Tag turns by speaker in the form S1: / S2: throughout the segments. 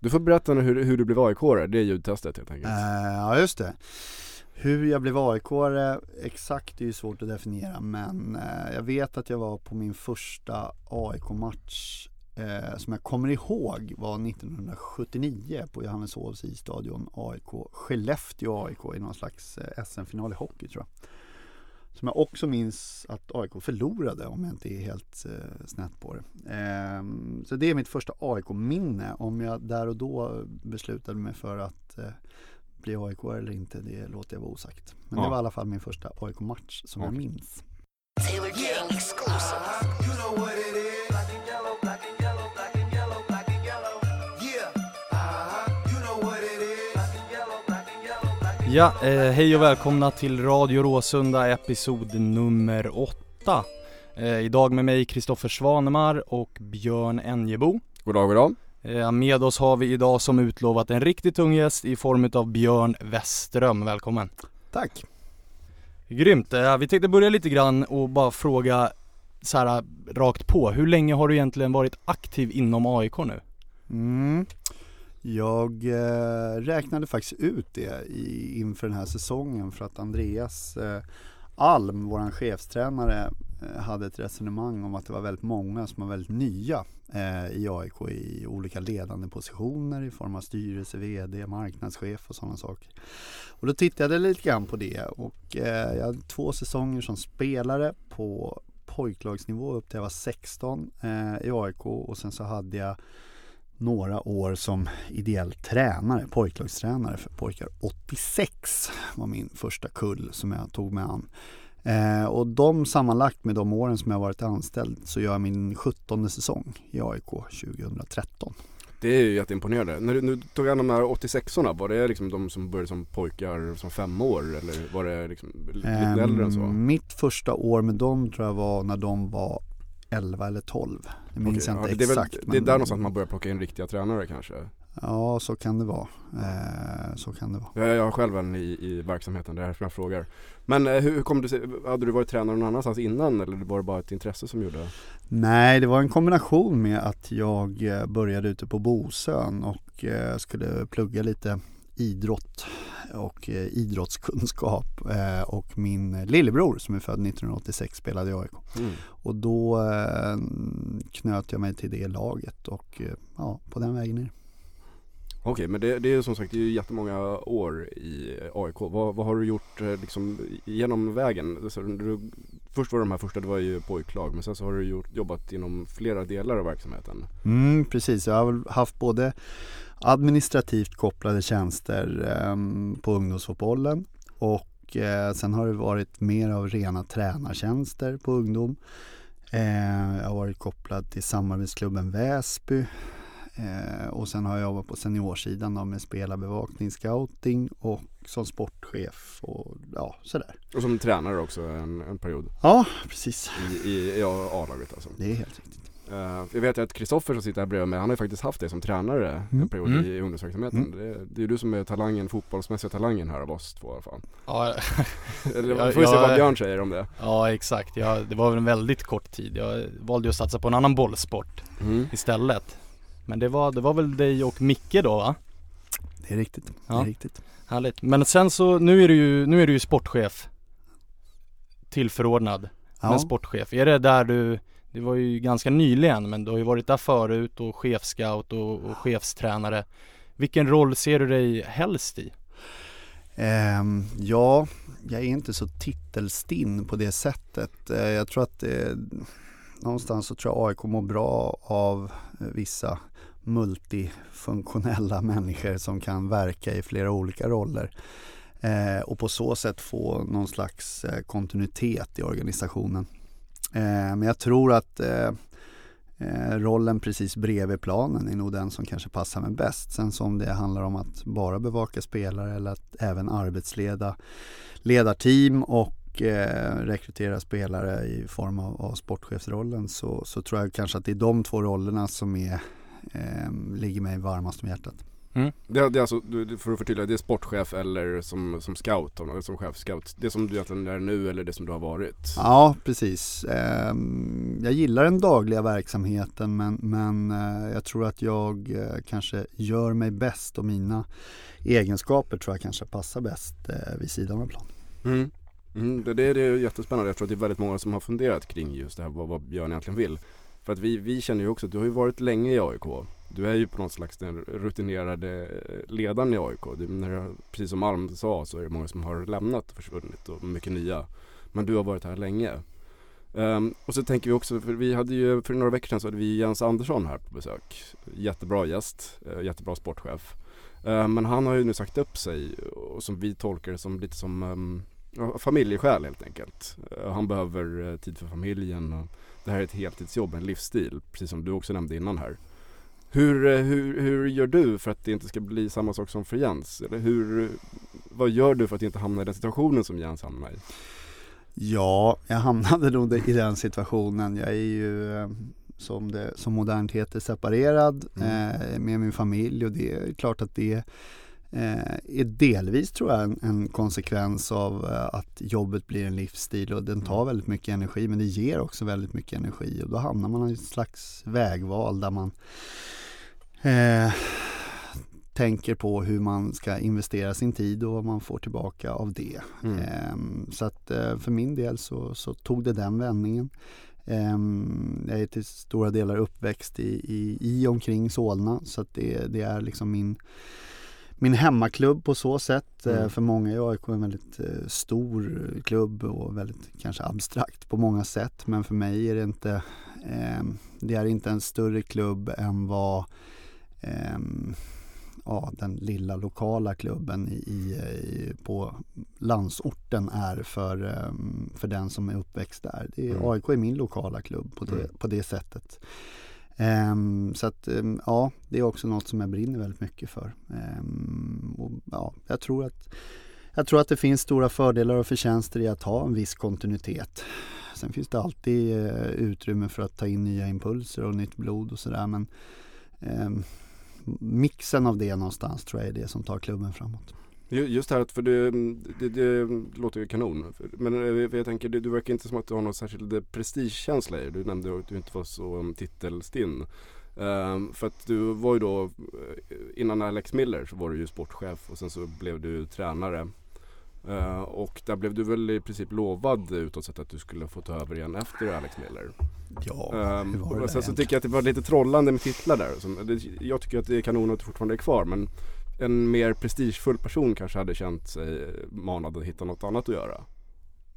S1: Du får berätta nu hur, hur du blev aik det är ljudtestet helt enkelt.
S2: Uh, ja just det. Hur jag blev aik exakt är ju svårt att definiera men uh, jag vet att jag var på min första AIK-match uh, eh, som jag kommer ihåg var 1979 på Johanneshovs isstadion AIK Skellefteå AIK i någon slags SM-final i hockey tror jag. Som jag också minns att AIK förlorade om jag inte är helt eh, snett på det. Eh, så det är mitt första AIK-minne. Om jag där och då beslutade mig för att eh, bli AIK eller inte, det låter jag vara osagt. Men ja. det var i alla fall min första AIK-match som okay. jag minns. Taylor King
S3: Ja, eh, hej och välkomna till Radio Råsunda episod nummer åtta. Eh, idag med mig Kristoffer Svanemar och Björn Enjebo.
S1: God dag, god dag.
S3: Eh, med oss har vi idag som utlovat en riktigt tung gäst i form av Björn Westström. Välkommen.
S2: Tack.
S3: Grymt. Eh, vi tänkte börja lite grann och bara fråga så här rakt på. Hur länge har du egentligen varit aktiv inom AIK nu?
S2: Mm. Jag eh, räknade faktiskt ut det i, inför den här säsongen för att Andreas eh, Alm, vår chefstränare, eh, hade ett resonemang om att det var väldigt många som var väldigt nya eh, i AIK i olika ledande positioner i form av styrelse, VD, marknadschef och sådana saker. Och då tittade jag lite grann på det och eh, jag hade två säsonger som spelare på pojklagsnivå upp till jag var 16 eh, i AIK och sen så hade jag några år som ideell tränare, pojklagstränare för pojkar 86 var min första kull som jag tog mig an. Eh, och de sammanlagt med de åren som jag varit anställd så gör jag min 17 säsong i AIK 2013.
S1: Det är ju jätteimponerande. När du, när du tog an de här 86orna, var det liksom de som började som pojkar som fem år eller var det liksom lite um, äldre än så?
S2: Mitt första år med dem tror jag var när de var 11 eller 12. Det minns Okej, jag inte ja, det exakt.
S1: Är väl, det är där någonstans man börjar plocka in riktiga tränare kanske?
S2: Ja, så kan det vara. Eh, så kan det vara.
S1: Jag, jag har själv en i, i verksamheten, det är därför jag frågar. Men eh, hur, kom du hade du varit tränare någon annanstans innan eller var det bara ett intresse som gjorde det?
S2: Nej, det var en kombination med att jag eh, började ute på Bosön och eh, skulle plugga lite idrott och eh, idrottskunskap eh, och min lillebror som är född 1986 spelade i AIK. Mm. Och då eh, knöt jag mig till det laget och ja, på den vägen ner.
S1: Okej, men det, det är som sagt det är jättemånga år i AIK. Vad, vad har du gjort liksom, genom vägen? Så du, först var det de här första, det var ju pojklag, men sen så har du gjort, jobbat inom flera delar av verksamheten.
S2: Mm, precis, jag har haft både administrativt kopplade tjänster eh, på ungdomsfotbollen och eh, sen har det varit mer av rena tränartjänster på ungdom. Eh, jag har varit kopplad till samarbetsklubben Väsby eh, och sen har jag jobbat på seniorsidan då med spelarbevakning, scouting och som sportchef och ja, sådär.
S1: Och som tränare också en, en period?
S2: Ja, precis.
S1: I, i, i A-laget alltså?
S2: Det är helt riktigt.
S1: Uh, jag vet att Kristoffer som sitter här bredvid mig, han har ju faktiskt haft dig som tränare mm. en period mm. i ungdomsverksamheten. Mm. Det, det är ju du som är talangen, fotbollsmässiga talangen här av oss två i alla fall. Ja, Eller vi får ju se vad Björn säger om det.
S3: Ja exakt, jag, det var väl en väldigt kort tid. Jag valde ju att satsa på en annan bollsport mm. istället. Men det var, det var väl dig och Micke då va?
S2: Det är riktigt, ja. det är riktigt.
S3: Härligt. Men sen så, nu är du ju, nu är du ju sportchef. Tillförordnad. Ja. Men sportchef. Är det där du det var ju ganska nyligen men du har ju varit där förut och chefscout och, och chefstränare. Vilken roll ser du dig helst i?
S2: Um, ja, jag är inte så titelstinn på det sättet. Uh, jag tror att det, någonstans så tror jag AIK mår bra av vissa multifunktionella människor som kan verka i flera olika roller. Eh, och på så sätt få någon slags eh, kontinuitet i organisationen. Eh, men jag tror att eh, eh rollen precis bredvid planen är nog den som kanske passar mig bäst. Sen som det handlar om att bara bevaka spelare eller att även arbetsleda ledarteam och eh, rekrytera spelare i form av, av sportchefsrollen så, så tror jag kanske att det är de två rollerna som är, eh, ligger mig varmast om hjärtat.
S3: Mm.
S1: Det, det är alltså, för att förtydliga, det är sportchef eller som, som scout, eller som chefscout. Det som du egentligen är nu eller det som du har varit?
S2: Ja, precis. Ehm, Jag gillar den dagliga verksamheten men, men eh, jag tror att jag eh, kanske gör mig bäst och mina egenskaper tror jag kanske passar bäst eh, vid sidan av plan.
S1: Mm. Mm, det, det, det är jättespännande. Jag tror att det är väldigt många som har funderat kring just det här, vad, vad Björn egentligen vill. För att vi, vi känner ju också att du har ju varit länge i AIK. Du är ju på något slags den rutinerade eh, ledaren i AIK. Du, när jag, precis som Alm sa så är det många som har lämnat och försvunnit och mycket nya. Men du har varit här länge. Um, och så tänker vi också, för vi hade ju för några veckor sedan så hade vi Jens Andersson här på besök. Jättebra gäst, eh, jättebra sportchef. Uh, men han har ju nu sagt upp sig och som vi tolkar det som lite som um, familjeskäl helt enkelt. Eh, han behöver eh, tid för familjen och det här är ett heltidsjobb, en livsstil, precis som du också nämnde innan här. Hur, eh, hur, hur gör du för att det inte ska bli samma sak som för Jens? Eller hur, vad gör du för att inte hamna i den situationen som Jens hamnar i?
S2: Ja, jag hamnade nog i den situationen. Jag är ju som det som modernt heter separerad
S1: Mm.
S2: eh, med min familj och det är klart att det är delvis tror jag en, en konsekvens av eh, att jobbet blir en livsstil och den tar väldigt mycket energi men det ger också väldigt mycket energi och då hamnar man i ett slags vägval där man eh, tänker på hur man ska investera sin tid och vad man får tillbaka av det.
S1: Mm.
S2: Ehm, Så att eh, för min del så, så tog det den vändningen. Ehm, Jag är till stora delar uppväxt i, i, i omkring Solna så att det, det är liksom min, min hemmaklubb på så sätt.
S1: Mm.
S2: Eh, För många är AIK en väldigt eh, stor klubb och väldigt kanske abstrakt på många sätt. Men för mig är det inte, ehm, det är inte en större klubb än vad ehm, ja, den lilla lokala klubben i, i, i, på landsorten är för, ehm, för den som är uppväxt där. Det är,
S1: Mm.
S2: AIK är min lokala klubb på det,
S1: Mm.
S2: på det sättet. Ehm, så att ehm, ja, det är också något som jag brinner väldigt mycket för. Ehm, och, ja, jag, tror att, jag tror att det finns stora fördelar och förtjänster i att ha en viss kontinuitet. Sen finns det alltid eh, utrymme för att ta in nya impulser och nytt blod och sådär men mixen av det någonstans tror jag är det som tar klubben framåt.
S1: Ju- Just det här, för det, det, det låter ju kanon. Men eh, jag tänker, du, du verkar inte som att du har någon särskild prestigekänsla i det. Du nämnde att du inte var så um, titelstinn. Ehm, för att du var ju då, eh, innan Alex Miller så var du ju sportchef och sen så blev du tränare. Eh, och där blev du väl i princip lovad utåt sett att du skulle få ta över igen efter Alex Miller.
S2: Ja,
S1: Ehm,
S2: hur var det
S1: och
S2: där
S1: sen så
S2: egentligen?
S1: tycker jag att det var lite trollande med titlar där. Som, det, jag tycker att det är kanon att du fortfarande är kvar men en mer prestigefull person kanske hade känt sig manad att hitta något annat att göra.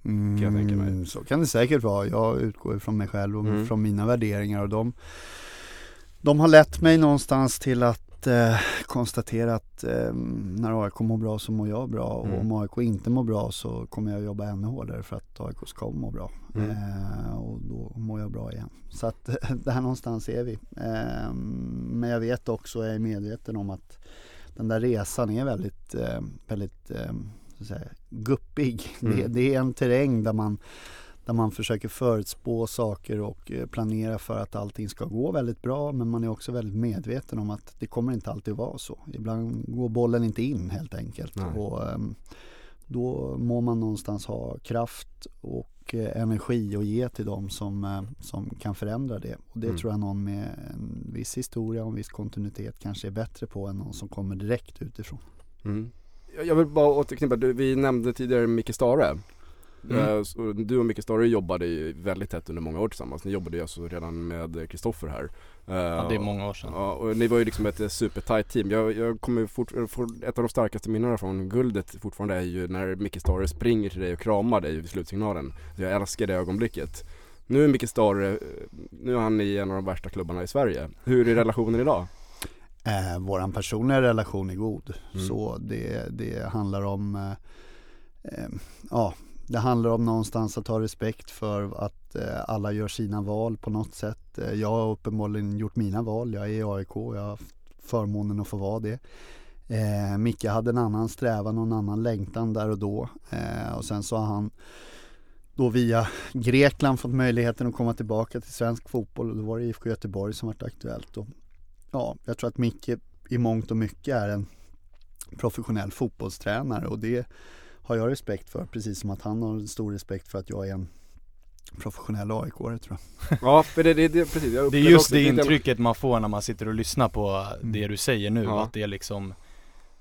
S2: Mm,
S1: jag tänka mig.
S2: Så kan det säkert vara. Jag utgår ifrån mig själv och
S1: Mm.
S2: från mina värderingar och de, de har lett mig någonstans till att eh, konstatera att eh, när AIK mår bra så mår jag bra och
S1: Mm.
S2: om AIK inte mår bra så kommer jag jobba ännu hårdare för att AIK ska må bra.
S1: Mm.
S2: Eh, och då mår jag bra igen. Så att där någonstans är vi. Eh, men jag vet också, jag är medveten om att den där resan är väldigt, eh, väldigt eh, så att säga, guppig.
S1: Mm.
S2: Det, det är en terräng där man, där man försöker förutspå saker och eh, planera för att allting ska gå väldigt bra men man är också väldigt medveten om att det kommer inte alltid vara så. Ibland går bollen inte in helt enkelt.
S1: Nej.
S2: Och, ehm, då må man någonstans ha kraft och eh, energi att ge till dem som, eh, som kan förändra det. Och det
S1: Mm.
S2: tror jag någon med en viss historia och en viss kontinuitet kanske är bättre på än någon som kommer direkt utifrån.
S1: Mm. Jag- vill bara återknyta, vi nämnde tidigare Micke Stare.
S2: Mm.
S1: Eh, Du och Micke Stare jobbade ju väldigt tätt under många år tillsammans. Ni jobbade ju alltså redan med Kristoffer här. Eh,
S3: Ja, det är många år sedan.
S1: Ja, och ni var ju liksom ett supertight team. Jag, jag kommer fort, eh, for, ett av de starkaste minnena från guldet fortfarande är ju när Micke Stare springer till dig och kramar dig vid slutsignalen. Jag älskar det ögonblicket. Nu är Micke Stare, eh, nu är han i en av de värsta klubbarna i Sverige. Hur är relationen idag?
S2: Eh, våran personliga relation är god.
S1: Mm.
S2: Så det, det handlar om eh, eh, ja, det handlar om någonstans att ha respekt för att eh, alla gör sina val på något sätt. Eh, jag har uppenbarligen gjort mina val. Jag är i AIK. och Jag har haft förmånen att få vara det. Eh, Micke hade en annan strävan och en annan längtan där och då. Eh, och sen så har han då via Grekland fått möjligheten att komma tillbaka till svensk fotboll och då var det IFK Göteborg som varit aktuellt. Och ja, jag tror att Micke i mångt och mycket är en professionell fotbollstränare och det har jag respekt för precis som att han har stor respekt för att jag är en professionell aik tror jag.
S1: Ja, för det, det, det precis.
S3: det är just det intrycket man får när man sitter och lyssnar på det du säger nu. Ja. Att det är liksom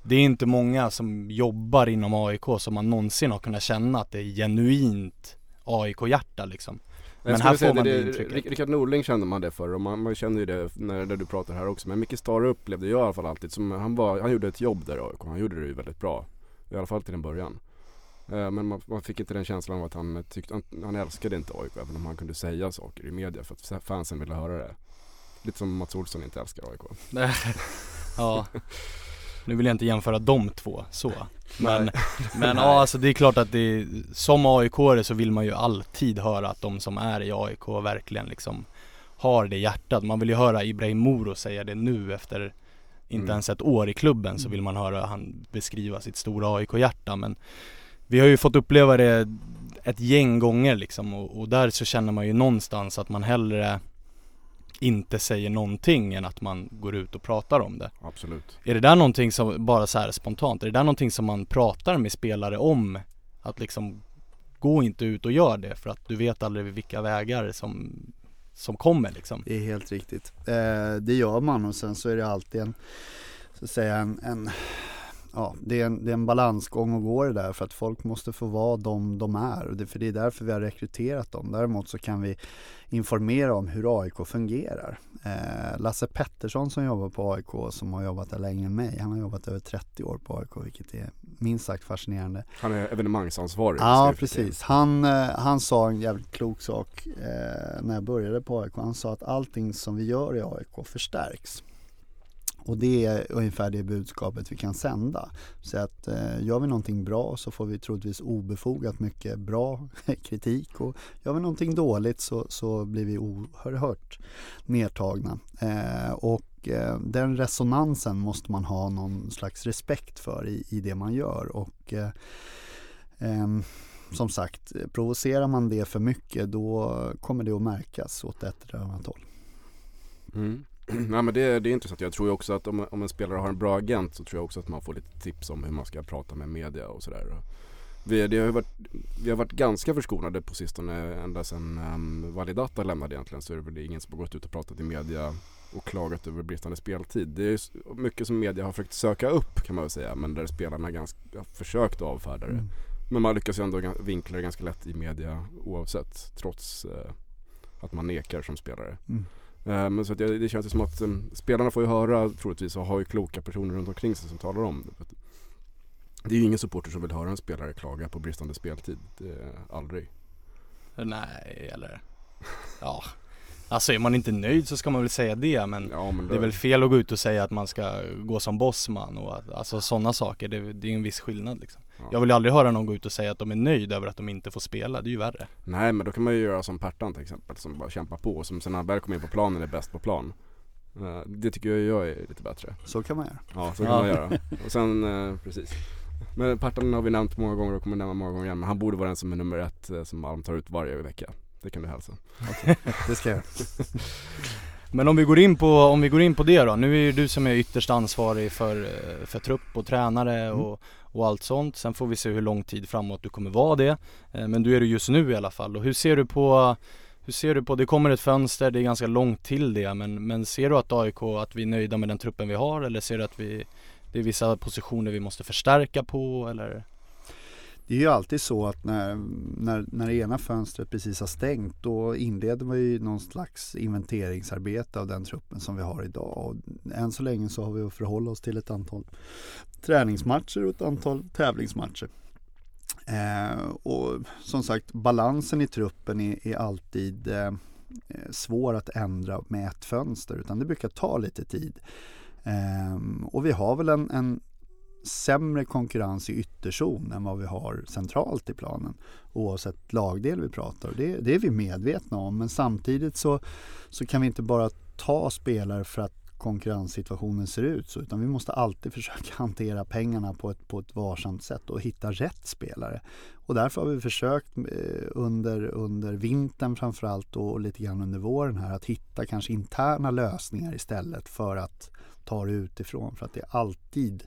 S3: Det är inte många som jobbar inom AIK som man någonsin har kunnat känna att det är genuint AIK-hjärta liksom.
S1: Men här får man det, det intrycket. Rickard Norling kände man det för och man, man känner ju det när, när du pratar här också. Men Micke Stare upplevde jag i alla fall alltid som, han var, han gjorde ett jobb där i AIK. Han gjorde det ju väldigt bra. I alla fall till en början. Eh, men man, man, fick inte den känslan av att han tyckte, han, han älskade inte AIK även om han kunde säga saker i media för att fansen ville höra det. Lite som Mats Olsson inte älskar AIK.
S3: ja. Nu vill jag inte jämföra de två så. Men, men ja alltså det är klart att det, som aik så vill man ju alltid höra att de som är i AIK verkligen liksom har det hjärtat. Man vill ju höra Ibrahim Moro säga det nu efter inte mm. ens ett år i klubben så vill man höra han beskriva sitt stora AIK-hjärta men vi har ju fått uppleva det ett gäng gånger liksom och, och, där så känner man ju någonstans att man hellre inte säger någonting än att man går ut och pratar om det.
S1: Absolut.
S3: Är det där någonting som, bara så här spontant, är det där någonting som man pratar med spelare om? Att liksom, gå inte ut och gör det för att du vet aldrig vilka vägar som, som kommer liksom.
S2: Det är helt riktigt. Eh, det gör man och sen så är det alltid en, så att säga en, en ja, det, är en, det är en balansgång att gå det där för att folk måste få vara de de är. Och det, för det är därför vi har rekryterat dem. Däremot så kan vi informera om hur AIK fungerar. Eh, Lasse Pettersson som jobbar på AIK som har jobbat där längre än mig. Han har jobbat över 30 år på AIK vilket är minst sagt fascinerande.
S1: Han är evenemangsansvarig.
S2: Ja precis. Han, eh, han sa en jävligt klok sak eh, när jag började på AIK. Han sa att allting som vi gör i AIK förstärks. Och det är ungefär det budskapet vi kan sända. Så att eh, gör vi någonting bra så får vi troligtvis obefogat mycket bra kritik och gör vi någonting dåligt så, så blir vi oerhört nedtagna. Eh, och eh, den resonansen måste man ha någon slags respekt för i, i det man gör. Och eh, ehm, som sagt, provocerar man det för mycket då kommer det att märkas åt ett eller annat håll.
S1: Mm. Nej men det, det är intressant. Jag tror ju också att om, om en spelare har en bra agent så tror jag också att man får lite tips om hur man ska prata med media och sådär. Vi, det har varit, vi har varit ganska förskonade på sistone ända sedan um, Validata lämnade egentligen så är det väl ingen som har gått ut och pratat i media och klagat över bristande speltid. Det är mycket som media har försökt söka upp kan man väl säga men där spelarna ganska, har försökt avfärda det. Mm. Men man lyckas ju ändå vinkla det ganska lätt i media oavsett trots uh, att man nekar som spelare. Mm. Men så att det, det känns som att um, spelarna får ju höra troligtvis och har ju kloka personer runt omkring sig som talar om det. Det är ju ingen supporter som vill höra en spelare klaga på bristande speltid. Det är aldrig.
S3: Nej, eller ja. Alltså är man inte nöjd så ska man väl säga det men, ja, men det... är väl fel att gå ut och säga att man ska gå som bossman och alltså sådana saker. Det, det är en viss skillnad liksom. Ja. Jag vill aldrig höra någon gå ut och säga att de är nöjda över att de inte får spela, det är ju värre.
S1: Nej men då kan man ju göra som Pertan till exempel som bara kämpar på och som sen när han väl kommer in på planen är bäst på plan. Eh, det tycker jag, jag är lite bättre.
S2: Så kan man göra.
S1: Ja, så kan ja. man göra. Och sen, eh, precis. Men Pertan har vi nämnt många gånger och kommer nämna många gånger igen. Men han borde vara den som är nummer ett eh, som Alm tar ut varje vecka. Det kan du hälsa.
S2: Okej, det ska jag
S3: Men om vi går in på, om vi går in på det då. Nu är det du som är ytterst ansvarig för, för trupp och tränare mm. och, och allt sånt. Sen får vi se hur lång tid framåt du kommer vara det. Eh, men du är det just nu i alla fall. Och hur ser du på hur ser du på, det kommer ett fönster, det är ganska långt till det men, men ser du att AIK, att vi är nöjda med den truppen vi har eller ser du att vi, det är vissa positioner vi måste förstärka på eller?
S2: Det är ju alltid så att när, när, när det ena fönstret precis har stängt då inleder man ju någon slags inventeringsarbete av den truppen som vi har idag. Och än så länge så har vi att förhålla oss till ett antal träningsmatcher och ett antal tävlingsmatcher. Eh, och som sagt balansen i truppen är, är alltid eh, svår att ändra med ett fönster utan det brukar ta lite tid. Eh, och vi har väl en, en sämre konkurrens i ytterzon än vad vi har centralt i planen oavsett lagdel vi pratar. Det, det är vi medvetna om men samtidigt så, så kan vi inte bara ta spelare för att konkurrenssituationen ser ut så utan vi måste alltid försöka hantera pengarna på ett, på ett varsamt sätt och hitta rätt spelare. Och därför har vi försökt eh, under, under vintern framförallt och lite grann under våren här att hitta kanske interna lösningar istället för att ta det utifrån för att det är alltid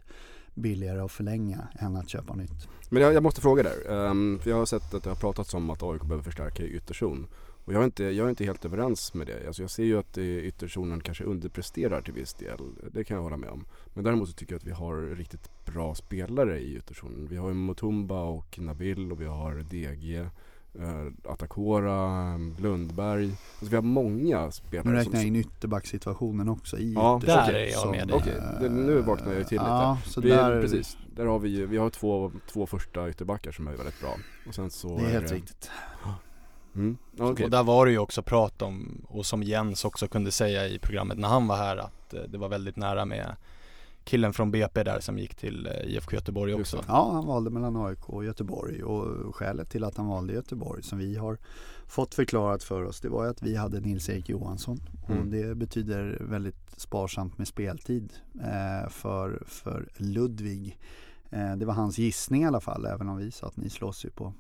S2: billigare att förlänga än att köpa nytt.
S1: Men jag, jag måste fråga där, um, för jag har sett att det har pratats om att AIK behöver förstärka i ytterzon. Och jag är, inte, jag är inte helt överens med det. Alltså jag ser ju att ytterzonen kanske underpresterar till viss del. Det kan jag hålla med om. Men däremot så tycker jag att vi har riktigt bra spelare i ytterzonen. Vi har ju Mutumba och Nabil och vi har DG. Uh, Atakora, Lundberg. Alltså vi har många spelare.
S2: Nu räknar jag in ytterbacksituationen också i
S3: Ja, där är jag med dig.
S1: Okej, okay. nu vaknar jag till lite. Ja, så vi, där... Precis, där har vi vi har två, två första ytterbackar som är väldigt bra. Och sen så
S2: det är helt är, riktigt.
S3: Mm. Okay. Och där var det ju också prat om, och som Jens också kunde säga i programmet när han var här, att eh, det var väldigt nära med killen från BP där som gick till eh, IFK Göteborg också.
S2: Ja, han valde mellan AIK och Göteborg och skälet till att han valde Göteborg som vi har fått förklarat för oss det var att vi hade Nils-Erik Johansson mm. och det betyder väldigt sparsamt med speltid eh, för, för Ludvig. Eh, det var hans gissning i alla fall även om vi sa att ni slåss ju på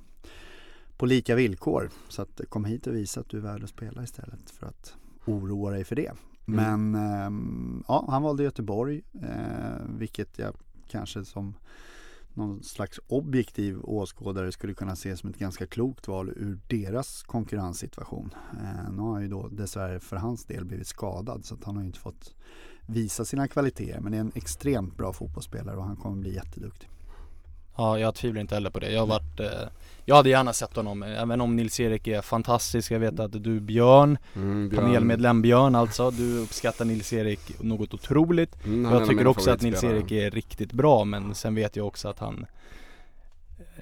S2: på lika villkor. Så att kom hit och visa att du är värd att spela istället för att oroa dig för det. Mm. Men eh, ja, han valde Göteborg, eh, vilket jag kanske som någon slags objektiv åskådare skulle kunna se som ett ganska klokt val ur deras konkurrenssituation. Eh, nu har han ju då dessvärre för hans del blivit skadad så att han har inte fått visa sina kvaliteter men det är en extremt bra fotbollsspelare och han kommer bli jätteduktig.
S3: Ja, jag tvivlar inte heller på det. Jag har varit eh, Jag hade gärna sett honom, även om Nils-Erik är fantastisk. Jag vet att du Björn, mm, Björn. panelmedlem Björn alltså, du uppskattar Nils-Erik något otroligt. Mm, jag tycker också att Nils-Erik är riktigt bra, men sen vet jag också att han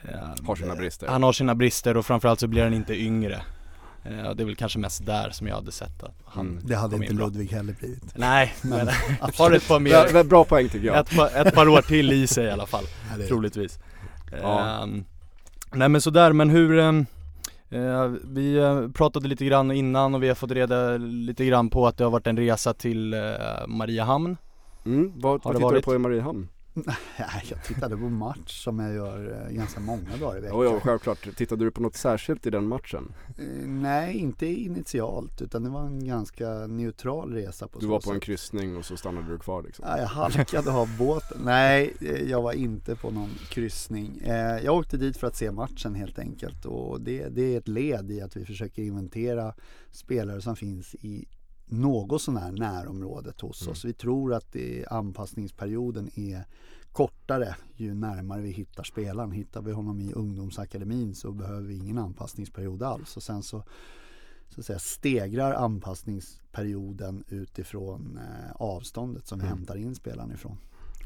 S1: eh, Har sina brister.
S3: Han har sina brister och framförallt så blir han inte yngre. Eh, det är väl kanske mest där som jag hade sett att han mm.
S2: Det hade inte Ludvig heller blivit.
S3: Nej, men har ett par mer
S1: bra, bra poäng tycker jag.
S3: Ett par, ett par år till i sig i alla fall, ja, troligtvis. Ja. uh, Nej men sådär, men hur uh, Vi uh, pratade lite grann innan och vi har fått reda lite grann på att det har varit en resa till Mariehamn.
S1: Mm, vad, vad tittar du på i Mariehamn?
S2: Nej, jag tittade på match som jag gör eh, ganska många dagar i veckan.
S1: Oh, ja, självklart. Tittade du på något särskilt i den matchen?
S2: Eh, nej, inte initialt utan det var en ganska neutral resa på
S1: Du var på sätt. en kryssning och så stannade du kvar liksom?
S2: Ja, jag halkade av båten. Nej, eh, jag var inte på någon kryssning. Jag åkte dit för att se matchen helt enkelt och det, det är ett led i att vi försöker inventera spelare som finns i något sånär närområdet hos mm. oss. Vi tror att anpassningsperioden är kortare ju närmare vi hittar spelaren. Hittar vi honom i ungdomsakademin så behöver vi ingen anpassningsperiod alls. Och sen så, så att säga, stegrar anpassningsperioden utifrån eh, avståndet som vi mm. hämtar in spelaren ifrån.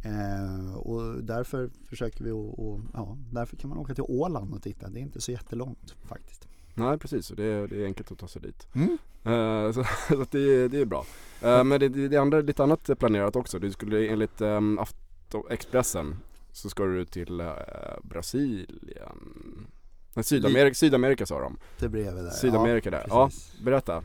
S2: Eh, och därför försöker vi och, och, ja, därför kan man åka till Åland och titta. Det är inte så jättelångt faktiskt.
S1: Nej precis, det är, det är enkelt att ta sig dit. Mm. Uh, så, så det, det, är bra. Uh, men det, det, andra är lite annat planerat också. Du skulle enligt um, Expressen så ska du till uh, Brasilien. Nej, Sydamerika, Sydamerika sa de.
S2: Det bredvid
S1: där. Sydamerika ja, där. Ja, berätta.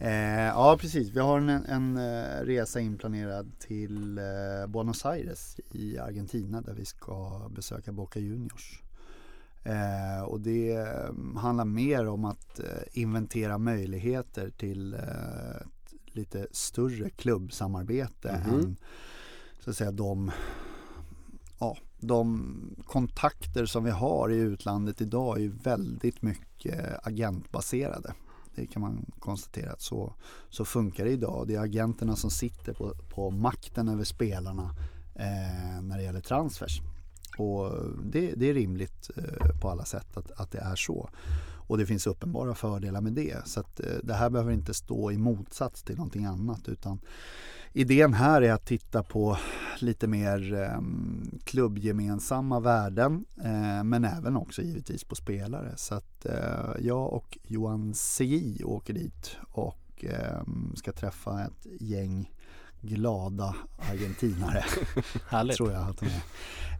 S2: Eh, ja precis, vi har en, en resa inplanerad till uh, Buenos Aires i Argentina där vi ska besöka Boca Juniors. Eh, och det mm, handlar mer om att eh, inventera möjligheter till eh, lite större klubbsamarbete mm -hmm. än så att säga de, ja, de kontakter som vi har i utlandet idag är väldigt mycket agentbaserade. Det kan man konstatera att så, så funkar det idag. Det är agenterna som sitter på, på makten över spelarna eh, när det gäller transfers. Och det, det är rimligt eh, på alla sätt att, att det är så. Och det finns uppenbara fördelar med det. Så att eh, det här behöver inte stå i motsats till någonting annat utan idén här är att titta på lite mer eh, klubbgemensamma värden eh, men även också givetvis på spelare. Så att eh, jag och Johan Segi åker dit och ehm, ska träffa ett gäng glada argentinare.
S3: Härligt.
S2: Tror jag att de är.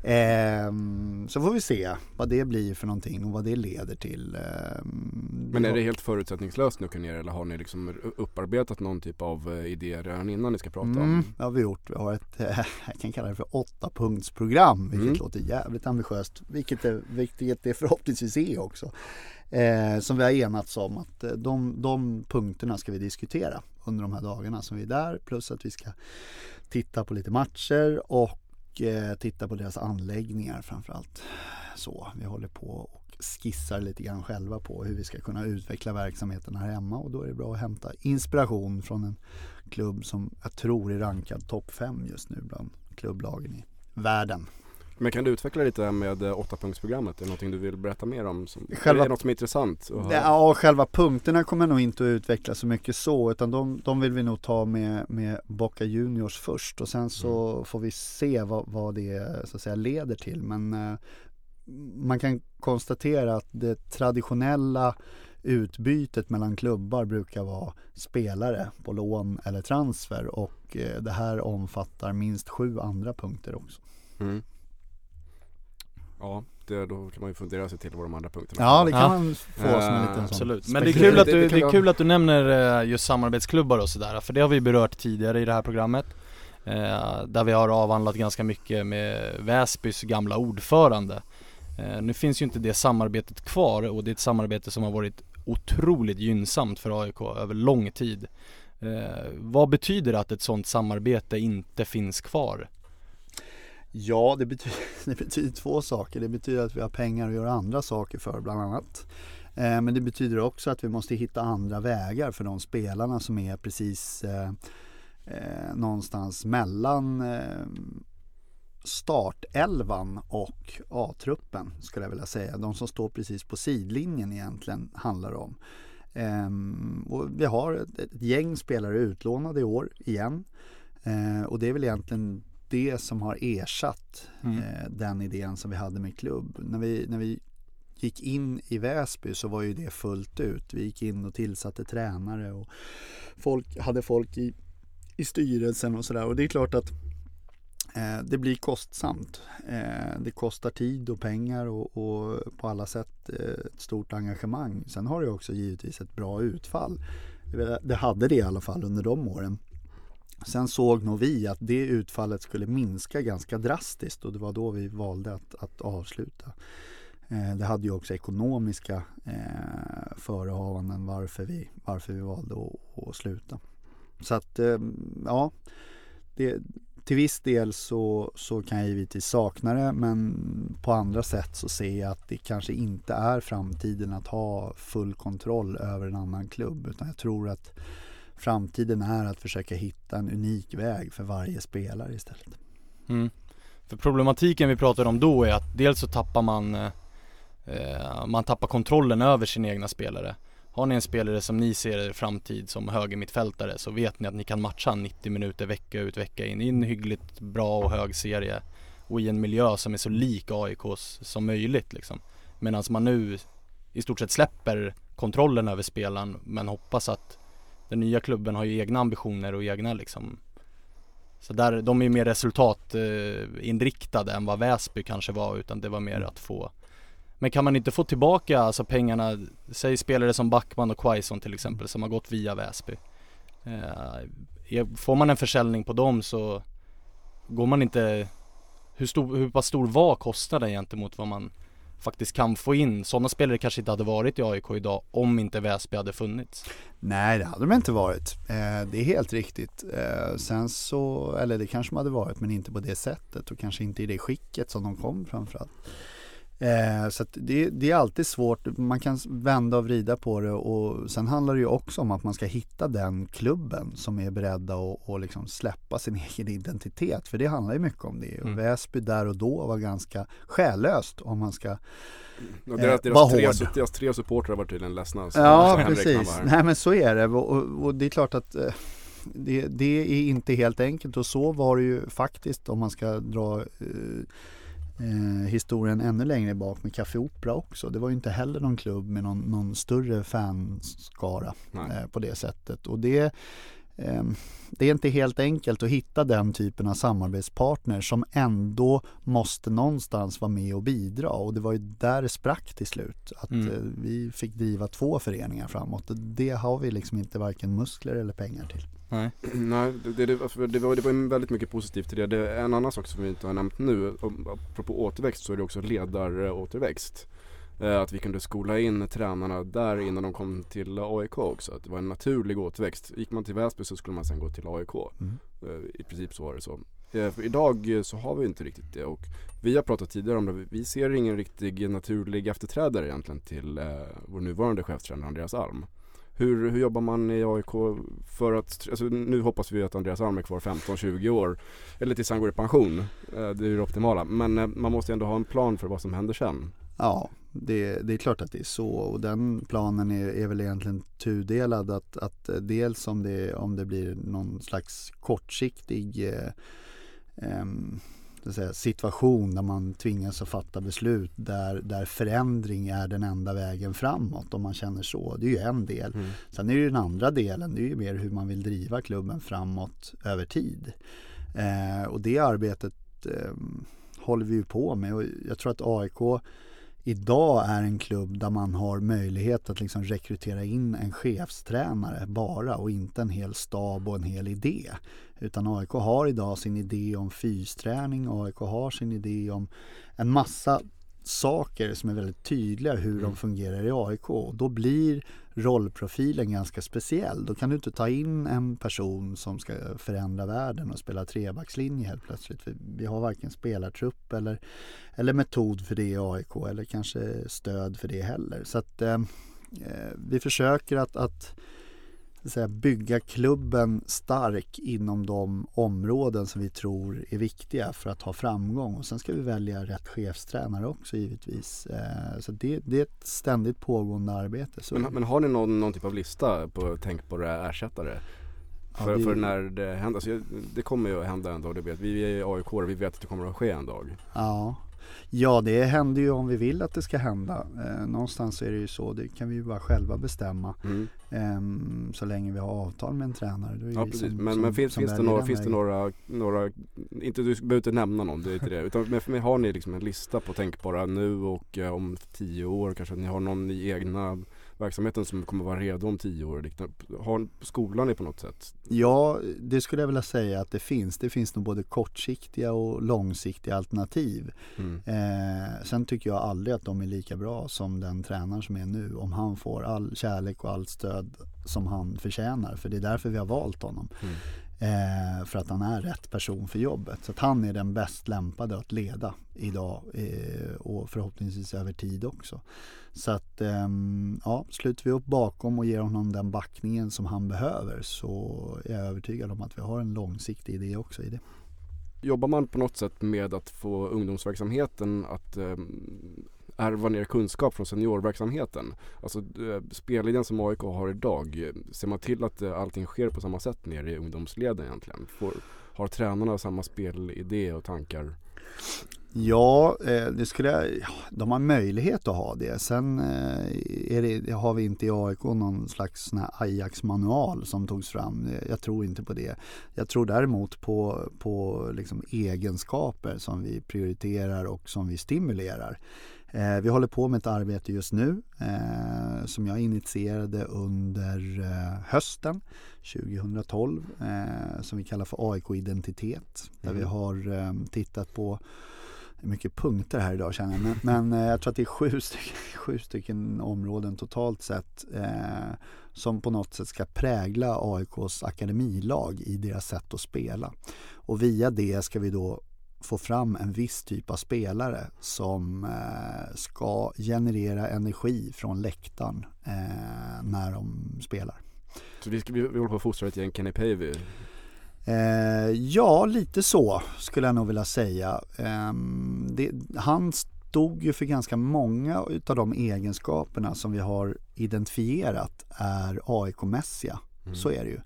S2: Ehm, så får vi se vad det blir för någonting och vad det leder till. Ehm,
S1: Men är det helt förutsättningslöst nu ner eller har ni liksom upparbetat någon typ av eh, idé redan innan ni ska prata mm, om?
S2: Det har vi gjort. Vi har ett, jag kan kalla det för åtta punktsprogram vilket mm. låter jävligt ambitiöst. Vilket det, vilket det förhoppningsvis är också. Eh, som vi har enats om att eh, de, de punkterna ska vi diskutera under de här dagarna som vi är där plus att vi ska titta på lite matcher och eh, titta på deras anläggningar framförallt. Så vi håller på och skissar lite grann själva på hur vi ska kunna utveckla verksamheten här hemma och då är det bra att hämta inspiration från en klubb som jag tror är rankad topp 5 just nu bland klubblagen i världen.
S1: Men kan du utveckla lite med eh, åttapunktsprogrammet? Är det någonting du vill berätta mer om? Som,
S2: Själva-
S1: Är det något som är intressant?
S2: Ja, själva punkterna kommer nog inte att utveckla så mycket så utan de, de vill vi nog ta med, med Boca Juniors först och sen så får vi se vad, vad det så att säga leder till. Men eh, man kan konstatera att det traditionella utbytet mellan klubbar brukar vara spelare på lån eller transfer och eh, det här omfattar minst sju andra punkter också.
S1: Mm. Ja, det, då kan man ju fundera sig till vad de andra punkterna
S2: Ja, det kan
S3: Ja.
S2: man få som en
S1: Eh,
S2: liten sån
S3: Absolut, men det är kul att du,
S1: det
S3: är kul att du nämner eh, just samarbetsklubbar och sådär, för det har vi berört tidigare i det här programmet. Eh, Där vi har avhandlat ganska mycket med Väsbys gamla ordförande. Eh, Nu finns ju inte det samarbetet kvar och det är ett samarbete som har varit otroligt gynnsamt för AIK över lång tid. Eh, Vad betyder det att ett sådant samarbete inte finns kvar?
S2: Ja, det betyder, det betyder två saker. Det betyder att vi har pengar att göra andra saker för bland annat. Eh, men det betyder också att vi måste hitta andra vägar för de spelarna som är precis eh, eh, någonstans mellan eh, startelvan och A-truppen skulle jag vilja säga. De som står precis på sidlinjen egentligen handlar det om. Ehm, och vi har ett, ett gäng spelare utlånade i år igen. Eh, och det är väl egentligen det som har ersatt
S3: Mm.
S2: eh, den idén som vi hade med klubb. När vi, när vi gick in i Väsby så var ju det fullt ut. Vi gick in och tillsatte tränare och folk, hade folk i, i styrelsen och sådär. Och det är klart att eh, det blir kostsamt. Eh, det kostar tid och pengar och, och på alla sätt eh, ett stort engagemang. Sen har det också givetvis ett bra utfall. Det- Det hade det i alla fall under de åren. Sen såg nog vi att det utfallet skulle minska ganska drastiskt och det var då vi valde att, att avsluta. Eh, det hade ju också ekonomiska eh, förehavanden varför vi, varför vi valde att, att sluta. Så att eh, ja, det, till viss del så, så kan jag givetvis sakna det men på andra sätt så ser jag att det kanske inte är framtiden att ha full kontroll över en annan klubb utan jag tror att framtiden är att försöka hitta en unik väg för varje spelare istället.
S3: Mm. För problematiken vi pratade om då är att dels så tappar man eh, eh, Man tappar kontrollen över sina egna spelare Har ni en spelare som ni ser i framtid som högermittfältare så vet ni att ni kan matcha 90 minuter vecka ut vecka in i en hyggligt bra och hög serie och i en miljö som är så lik AIKs som möjligt liksom. Medan man nu i stort sett släpper kontrollen över spelaren men hoppas att den nya klubben har ju egna ambitioner och egna liksom så där, de är mer resultatinriktade än vad Väsby kanske var utan det var mer att få Men kan man inte få tillbaka alltså pengarna, säg spelare som Backman och Quaison till exempel som har gått via Väsby eh, Får man en försäljning på dem så går man inte hur, stor, hur pass stor var kostnaden gentemot vad man faktiskt kan få in? Sådana spelare kanske inte hade varit i AIK idag om inte Väsby hade funnits
S2: Nej, det hade de inte varit. Eh, det är helt riktigt. Eh, sen så, eller det kanske de hade varit, men inte på det sättet och kanske inte i det skicket som de kom framförallt. Eh, så det, det är alltid svårt. Man kan vända och vrida på det och sen handlar det ju också om att man ska hitta den klubben som är beredda att liksom släppa sin egen identitet. För det handlar ju mycket om det. Och
S3: Mm.
S2: Väsby där och då var ganska själlöst om man ska
S1: Ja, deras,
S2: Eh, var
S1: deras, tre,
S2: hård.
S1: deras tre supportrar var tydligen ledsna.
S2: Ja, precis. Nej, men så är det. Och, och det är klart att eh, det, det är inte helt enkelt. Och så var det ju faktiskt om man ska dra eh, eh, historien ännu längre bak med Café Opera också. Det var ju inte heller någon klubb med någon, någon större fanskara eh, på det sättet. Och det, det är inte helt enkelt att hitta den typen av samarbetspartner som ändå måste någonstans vara med och bidra. Och det var ju där det sprack till slut. Att
S3: Mm.
S2: eh, vi fick driva två föreningar framåt. Och det har vi liksom inte varken muskler eller pengar till.
S3: Nej
S1: Nej, det, det, var, det var väldigt mycket positivt till det. det. är En annan sak som vi inte har nämnt nu, apropå återväxt så är det också ledaråterväxt. Eh, att vi kunde skola in tränarna där innan de kom till AIK också. Att det var en naturlig återväxt. Gick man till Väsby så skulle man sen gå till AIK.
S2: Mm.
S1: Eh, I princip så var det så. Eh, idag så har vi inte riktigt det och vi har pratat tidigare om det. Vi ser ingen riktig naturlig efterträdare egentligen till vår nuvarande chefstränare Andreas Alm. Hur, hur jobbar man i AIK för att, alltså nu hoppas vi att Andreas Alm är kvar 15-20 år Eller tills han går i pension, det är ju det optimala. Men man måste ändå ha en plan för vad som händer sen.
S2: Ja, det, det, är klart att det är så och den planen är, är väl egentligen tudelad att, att eh, dels om det, om det blir någon slags kortsiktig eh, eh, säga, situation där man tvingas att fatta beslut där, där förändring är den enda vägen framåt om man känner så. Det är ju en del. Mm. Sen är det den andra delen, det är ju mer hur man vill driva klubben framåt över tid. Eh, och det arbetet håller vi ju på med och jag tror att AIK idag är en klubb där man har möjlighet att liksom rekrytera in en chefstränare bara och inte en hel stab och en hel idé. Utan AIK har idag sin idé om fysträning, AIK har sin idé om en massa saker som är väldigt tydliga hur mm. de fungerar i AIK. Och då blir rollprofilen ganska speciell. Då kan du inte ta in en person som ska förändra världen och spela trebackslinje helt plötsligt. Vi har varken spelartrupp eller, eller metod för det i AIK eller kanske stöd för det heller. Så att eh, eh vi försöker att, att säga, bygga klubben stark inom de områden som vi tror är viktiga för att ha framgång. Och sen ska vi välja rätt chefstränare också givetvis. Eh, så det, det, är ett ständigt pågående arbete.
S1: Men, men, har ni någon, någon typ av lista på tänkbara ersättare? För, ja, det... för, när det händer, alltså det kommer ju att hända en dag, det vet vi. Vi är AIK och vi vet att det kommer att ske en dag.
S2: Ja, Ja, det händer ju om vi vill att det ska hända. Eh, någonstans är det ju så. Det kan vi ju bara själva bestämma. Mm. Eh, så länge vi har avtal med en tränare.
S1: ja, precis. Som, men, som, men finns, finns, det några, finns det några, några, inte, du behöver inte nämna någon, det är inte det. Utan men för mig har ni liksom en lista på tänkbara nu och eh, om tio år kanske ni har någon i egna verksamheten som kommer vara redo om tio år? Har skolan är på något sätt?
S2: Ja, det skulle jag vilja säga att det finns. Det finns nog både kortsiktiga och långsiktiga alternativ. Mm. Eh, sen tycker jag aldrig att de är lika bra som den tränaren som är nu. Om han får all kärlek och allt stöd som han förtjänar. För det är därför vi har valt honom. Mm. Eh, för att han är rätt person för jobbet. Så att han är den bäst lämpade att leda idag eh, och förhoppningsvis över tid också. Så att eh, ja, sluter vi upp bakom och ger honom den backningen som han behöver så är jag övertygad om att vi har en långsiktig idé också i det.
S1: Jobbar man på något sätt med att få ungdomsverksamheten att eh, ärva ner kunskap från seniorverksamheten. Alltså eh, spelidén som AIK har idag, eh, ser man till att eh, allting sker på samma sätt nere i ungdomsleden egentligen? Får, har tränarna samma spelidé och tankar?
S2: Ja, det skulle jag, de har möjlighet att ha det. Sen är det, har vi inte i AIK någon slags Ajax-manual som togs fram. Jag tror inte på det. Jag tror däremot på, på liksom egenskaper som vi prioriterar och som vi stimulerar. Eh, vi håller på med ett arbete just nu eh, som jag initierade under eh, hösten 2012 eh, som vi kallar för AIK-identitet. Där mm. vi har eh, tittat på mycket punkter här idag känner jag. Men, men eh, jag tror att det är sju stycken, sju stycken områden totalt sett som på något sätt ska prägla AIKs akademilag i deras sätt att spela. Och via det ska vi då få fram en viss typ av spelare som eh, ska generera energi från läktaren eh, när de spelar.
S1: Så vi, ska, vi, vi håller på att fostra ett gäng Kenny Pavey?
S2: Eh, ja, lite så skulle jag nog vilja säga. Ehm, det, han stod ju för ganska många av de egenskaperna som vi har identifierat är AIK-mässiga. Mm. Så är det ju.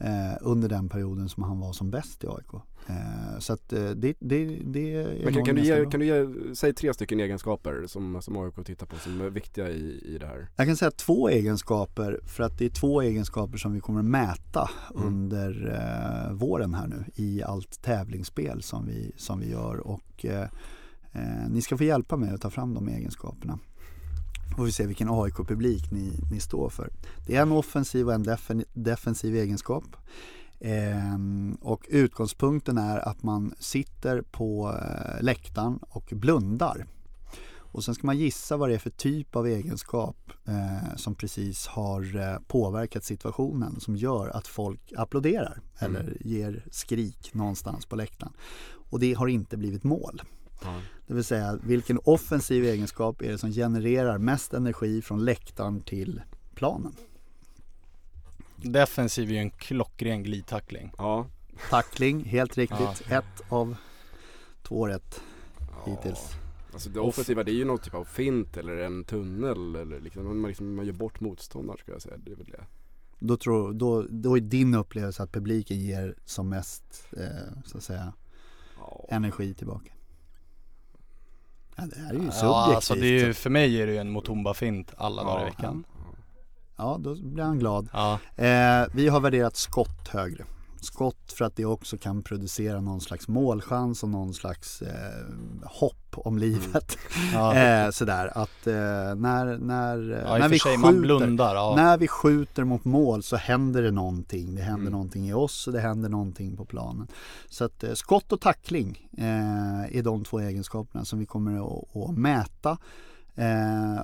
S2: Eh, under den perioden som han var som bäst i AIK. Eh, så att eh, det, det, det är
S1: Men kan, kan, du ge, kan du ge, säg tre stycken egenskaper som, som AIK tittar på som är viktiga i, i det här?
S2: Jag kan säga två egenskaper för att det är två egenskaper som vi kommer att mäta mm. under eh, våren här nu i allt tävlingsspel som vi, som vi gör och eh, eh ni ska få hjälpa mig att ta fram de egenskaperna. Får vi se vilken AIK-publik ni, ni står för. Det är en offensiv och en defensiv egenskap. Ehm, och utgångspunkten är att man sitter på eh, läktaren och blundar. Och sen ska man gissa vad det är för typ av egenskap eh, som precis har eh, påverkat situationen som gör att folk applåderar
S1: Mm.
S2: eller ger skrik någonstans på läktaren. Och det har inte blivit mål. Det vill säga vilken offensiv egenskap är det som genererar mest energi från läktaren till planen?
S3: Defensiv är ju en klockren glidtackling.
S1: Ja.
S2: Tackling, helt riktigt. Ett av två rätt hittills.
S1: Alltså det offensiva det är ju någon typ av fint eller en tunnel eller liksom, man, liksom, man gör bort motståndaren ska jag säga. Det är väl det.
S2: Då, tror, då, då är din upplevelse att publiken ger som mest eh, så att säga,
S1: Ja.
S2: energi tillbaka. Ja, det här är ju subjektivt.
S3: Ja, alltså det är ju, för mig är det ju en Motumba-fint alla dagar i
S1: Ja.
S3: veckan.
S2: Ja, då blir han glad.
S3: Ja,
S2: Eh, vi har värderat skott högre. Skott för att det också kan producera någon slags målchans och någon slags eh, hopp om livet.
S3: ja.
S2: Eh, sådär att eh, när, när,
S3: ja
S2: när
S3: och
S2: vi skjuter
S3: blundar.
S2: När vi skjuter mot mål så händer det någonting. Det händer
S1: Mm.
S2: någonting i oss och det händer någonting på planen. Så att eh, skott och tackling eh, är de två egenskaperna som vi kommer att, att mäta eh,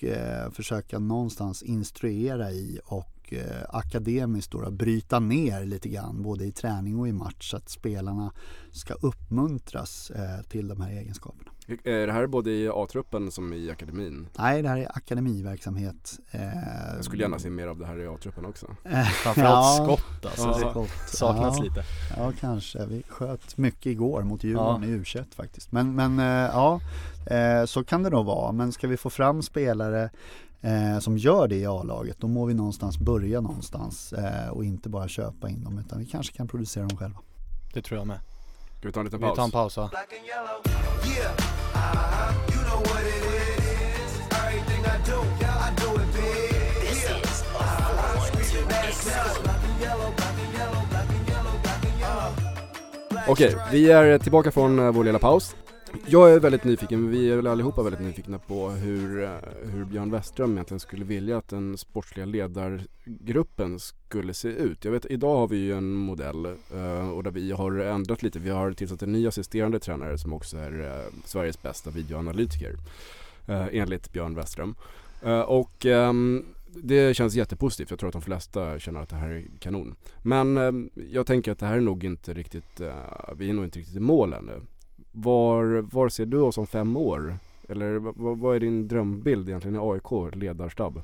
S2: och eh, försöka någonstans instruera i och eh, akademiskt då, bryta ner lite grann både i träning och i match så att spelarna ska uppmuntras eh, till de här egenskaperna.
S1: Är det här både i A-truppen som i akademin?
S2: Nej, det här är akademiverksamhet. Eh,
S1: Jag skulle gärna se mer av det här i A-truppen också.
S3: Framförallt
S2: Ja.
S3: skott alltså.
S1: Ja.
S2: Skott.
S3: saknas
S2: ja,
S3: lite.
S2: Ja, kanske. Vi sköt mycket igår mot Djurgården
S3: Ja.
S2: i U21 faktiskt. Men, men eh, ja, eh, så kan det nog vara. Men ska vi få fram spelare eh, som gör det i A-laget, då må vi någonstans börja någonstans eh, och inte bara köpa in dem, utan vi kanske kan producera dem själva.
S3: Det tror jag med.
S1: Ska vi ta en liten
S3: Vi tar en
S1: paus?
S3: paus va?
S1: Okej, vi är tillbaka från eh, vår lilla paus. Jag är väldigt nyfiken, vi är väl allihopa väldigt nyfikna på hur, eh, hur Björn Westström egentligen skulle vilja att den sportsliga ledargruppen skulle se ut. Jag vet, idag har vi ju en modell eh, och där vi har ändrat lite. Vi har tillsatt en ny assisterande tränare som också är eh, Sveriges bästa videoanalytiker. enligt Björn Westström. Och ehm, det känns jättepositivt. Jag tror att de flesta känner att det här är kanon. Men ehm, jag tänker att det här är nog inte riktigt, vi är nog inte riktigt i mål ännu. Var, var ser du oss om fem år? Eller vad, vad är din drömbild egentligen i AIK ledarstab?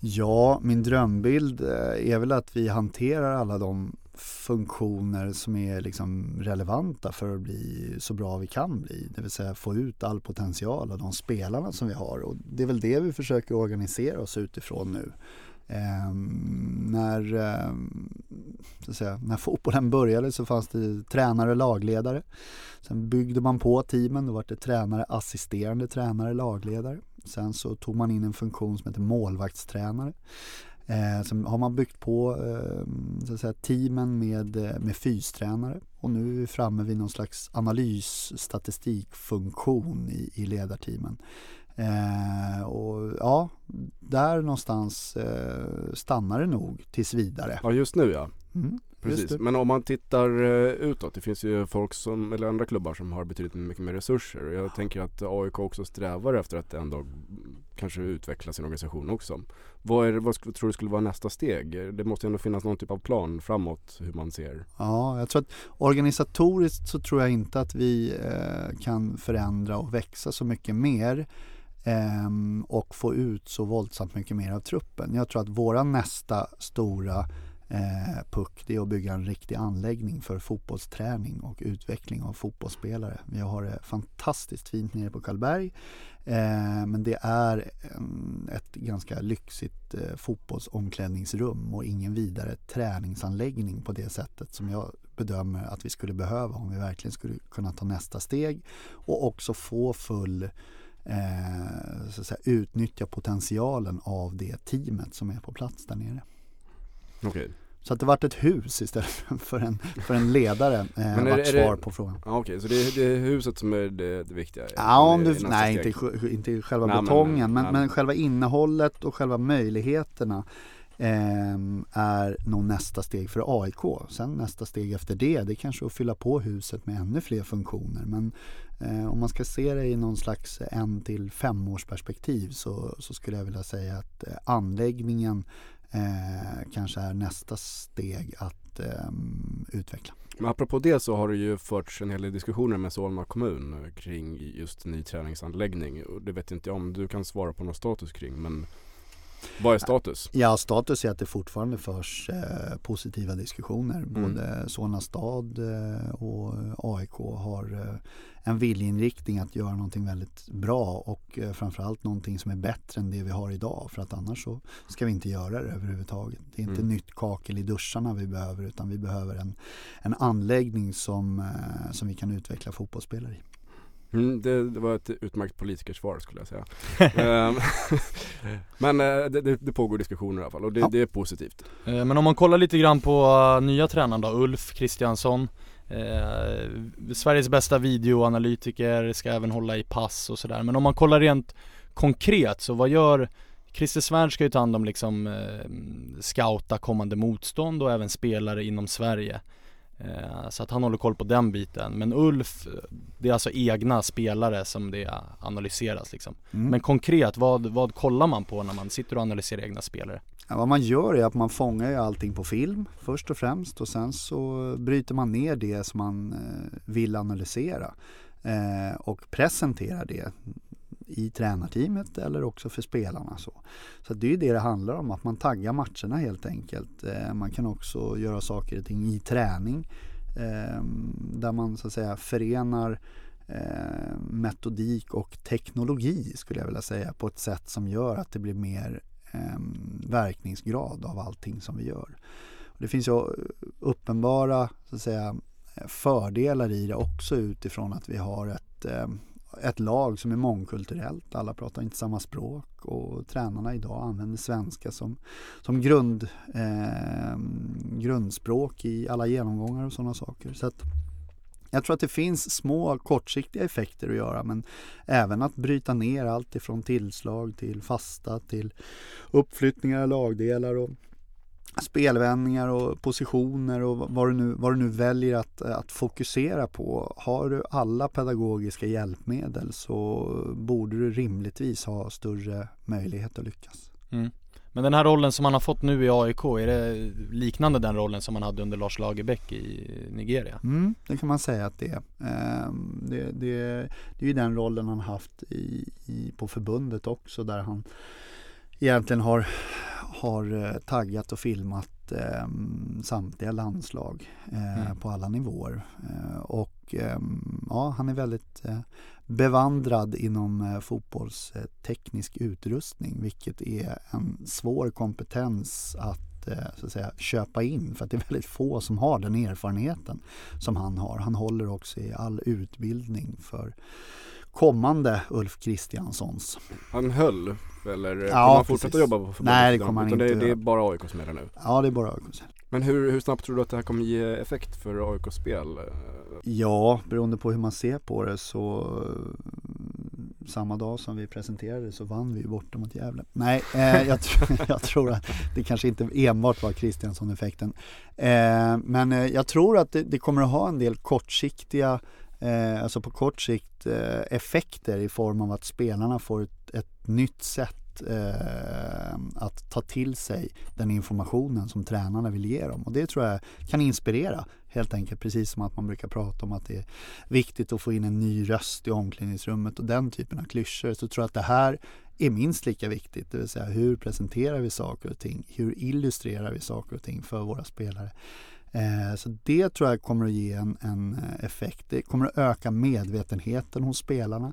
S2: Ja, min drömbild eh, är väl att vi hanterar alla de funktioner som är liksom relevanta för att bli så bra vi kan bli. Det vill säga få ut all potential av de spelarna som vi har och det är väl det vi försöker organisera oss utifrån nu. Eh, när, eh, så att säga, när fotbollen började så fanns det tränare och lagledare. Sen byggde man på teamen, då var det tränare, assisterande tränare, lagledare. Sen så tog man in en funktion som heter målvaktstränare. Eh, sen har man byggt på eh, så att säga, teamen med, eh, med fystränare och nu är vi framme vid någon slags analysstatistikfunktion i, i ledarteamen. Eh, och ja, där någonstans eh, stannar det nog tills vidare.
S1: Ja just nu ja,
S2: Mm,
S1: precis. Men om man tittar eh, utåt, det finns ju folk som, eller andra klubbar som har betydligt mycket mer resurser. Jag tänker att AIK också strävar efter att en dag kanske utveckla sin organisation också. Vad, är, vad tror du skulle vara nästa steg? Det måste ju ändå finnas någon typ av plan framåt hur man ser.
S2: Ja, jag tror att organisatoriskt så tror jag inte att vi eh, kan förändra och växa så mycket mer ehm, och få ut så våldsamt mycket mer av truppen. Jag tror att våra nästa stora eh, puck det är att bygga en riktig anläggning för fotbollsträning och utveckling av fotbollsspelare. Vi har det fantastiskt fint nere på Karlberg eh, men det är en, ett ganska lyxigt eh, fotbollsomklädningsrum och ingen vidare träningsanläggning på det sättet som jag bedömer att vi skulle behöva om vi verkligen skulle kunna ta nästa steg och också få full eh, så säga, utnyttja potentialen av det teamet som är på plats där nere.
S1: Okej.
S2: Så att det vart ett hus istället för en, för en ledare eh,
S1: Men är
S2: vart
S1: det-
S2: svar på frågan.
S1: Ja, Okej, så det är, det är huset som är det, det viktiga?
S2: Ja, om du, nej inte, inte själva
S1: Nej,
S2: betongen men, men
S1: men-
S2: själva innehållet och själva möjligheterna ehm, är nog nästa steg för AIK. Sen nästa steg efter det, det är kanske att fylla på huset med ännu fler funktioner. Men Eh, om man ska se det i någon slags en till fem års perspektiv så, så skulle jag vilja säga att eh, anläggningen eh, kanske är nästa steg att eh, utveckla.
S1: Men apropå det så har det ju förts en hel del diskussioner med Solna kommun eh, kring just ny träningsanläggning. Det vet inte jag om du kan svara på någon status kring men vad är status?
S2: Ja, status är att det fortfarande förs eh, positiva diskussioner.
S1: Mm.
S2: Både Solna stad eh, och AIK har eh, en viljeinriktning att göra någonting väldigt bra och eh, framförallt någonting som är bättre än det vi har idag. För att annars så ska vi inte göra det överhuvudtaget. Det är inte
S1: Mm.
S2: nytt kakel i duscharna vi behöver utan vi behöver en, en anläggning som, eh, som vi kan utveckla fotbollsspelare i.
S1: Mm, det, det var ett utmärkt politikersvar skulle jag säga. Ehm, men eh, det, det, pågår diskussioner i alla fall och det,
S2: Ja.
S1: det är positivt.
S3: Eh, Men om man kollar lite grann på eh, nya tränaren då, Ulf Kristiansson eh, Sveriges bästa videoanalytiker, ska även hålla i pass och sådär Men om man kollar rent konkret så vad gör Christer Svärd ska ju ta hand om liksom eh, scouta kommande motstånd och även spelare inom Sverige Så att han håller koll på den biten Men Ulf, eh, det är alltså egna spelare som det analyseras liksom
S2: Mm.
S3: Men konkret, vad, vad kollar man på när man sitter och analyserar egna spelare?
S2: Ja, vad man gör är att man fångar ju allting på film först och främst och sen så bryter man ner det som man eh, vill analysera eh, och presenterar det i tränarteamet eller också för spelarna. Så, så det är det det handlar om, att man taggar matcherna helt enkelt. Eh, man kan också göra saker och ting i träning eh, där man så att säga förenar eh, metodik och teknologi skulle jag vilja säga på ett sätt som gör att det blir mer verkningsgrad av allting som vi gör. Det finns ju uppenbara så att säga, fördelar i det också utifrån att vi har ett, ett lag som är mångkulturellt. Alla pratar inte samma språk och tränarna idag använder svenska som, som grund, eh, grundspråk i alla genomgångar och sådana saker. Så att jag tror att det finns små kortsiktiga effekter att göra men även att bryta ner allt ifrån tillslag till fasta till uppflyttningar av lagdelar och spelvändningar och positioner och vad du nu, vad du nu väljer att, att fokusera på. Har du alla pedagogiska hjälpmedel så borde du rimligtvis ha större möjlighet att lyckas.
S3: Mm. Men den här rollen som han har fått nu i AIK, är det liknande den rollen som han hade under Lars Lagerbäck i Nigeria?
S2: Mm, det kan man säga att det är. Ehm, Det, det, det är ju den rollen han haft i, i, på förbundet också där han egentligen har, har eh, taggat och filmat eh, samtliga landslag eh,
S3: Mm.
S2: på alla nivåer. Eh, och ehm, ja, han är väldigt eh, bevandrad inom eh, fotbollsteknisk utrustning vilket är en svår kompetens att, så att säga, köpa in för att det är väldigt få som har den erfarenheten som han har. Han håller också i all utbildning för kommande Ulf Kristianssons.
S1: Han höll eller kommer
S2: Ja,
S1: han fortsätta jobba på förbundet?
S2: Nej, det kommer han
S1: Utan det,
S2: inte
S1: det är bara AIK som är det nu.
S2: Ja, det är bara AIK.
S1: Men hur, hur snabbt tror du att det här kommer ge effekt för AIKs spel?
S2: Ja, beroende på hur man ser på det så samma dag som vi presenterade så vann vi borta mot Gävle. Nej, eh, jag, tror, jag tror att det kanske inte enbart var Kristiansson-effekten. Eh, men eh, jag tror att det, det kommer att ha en del kortsiktiga, eh, alltså på kort sikt eh, effekter i form av att spelarna får ett, ett nytt sätt eh, att ta till sig den informationen som tränarna vill ge dem. Och det tror jag kan inspirera helt enkelt. Precis som att man brukar prata om att det är viktigt att få in en ny röst i omklädningsrummet och den typen av klyschor. Så tror jag att det här är minst lika viktigt. Det vill säga hur presenterar vi saker och ting? Hur illustrerar vi saker och ting för våra spelare? Eh, Så det tror jag kommer att ge en, en eh, effekt. Det kommer att öka medvetenheten hos spelarna.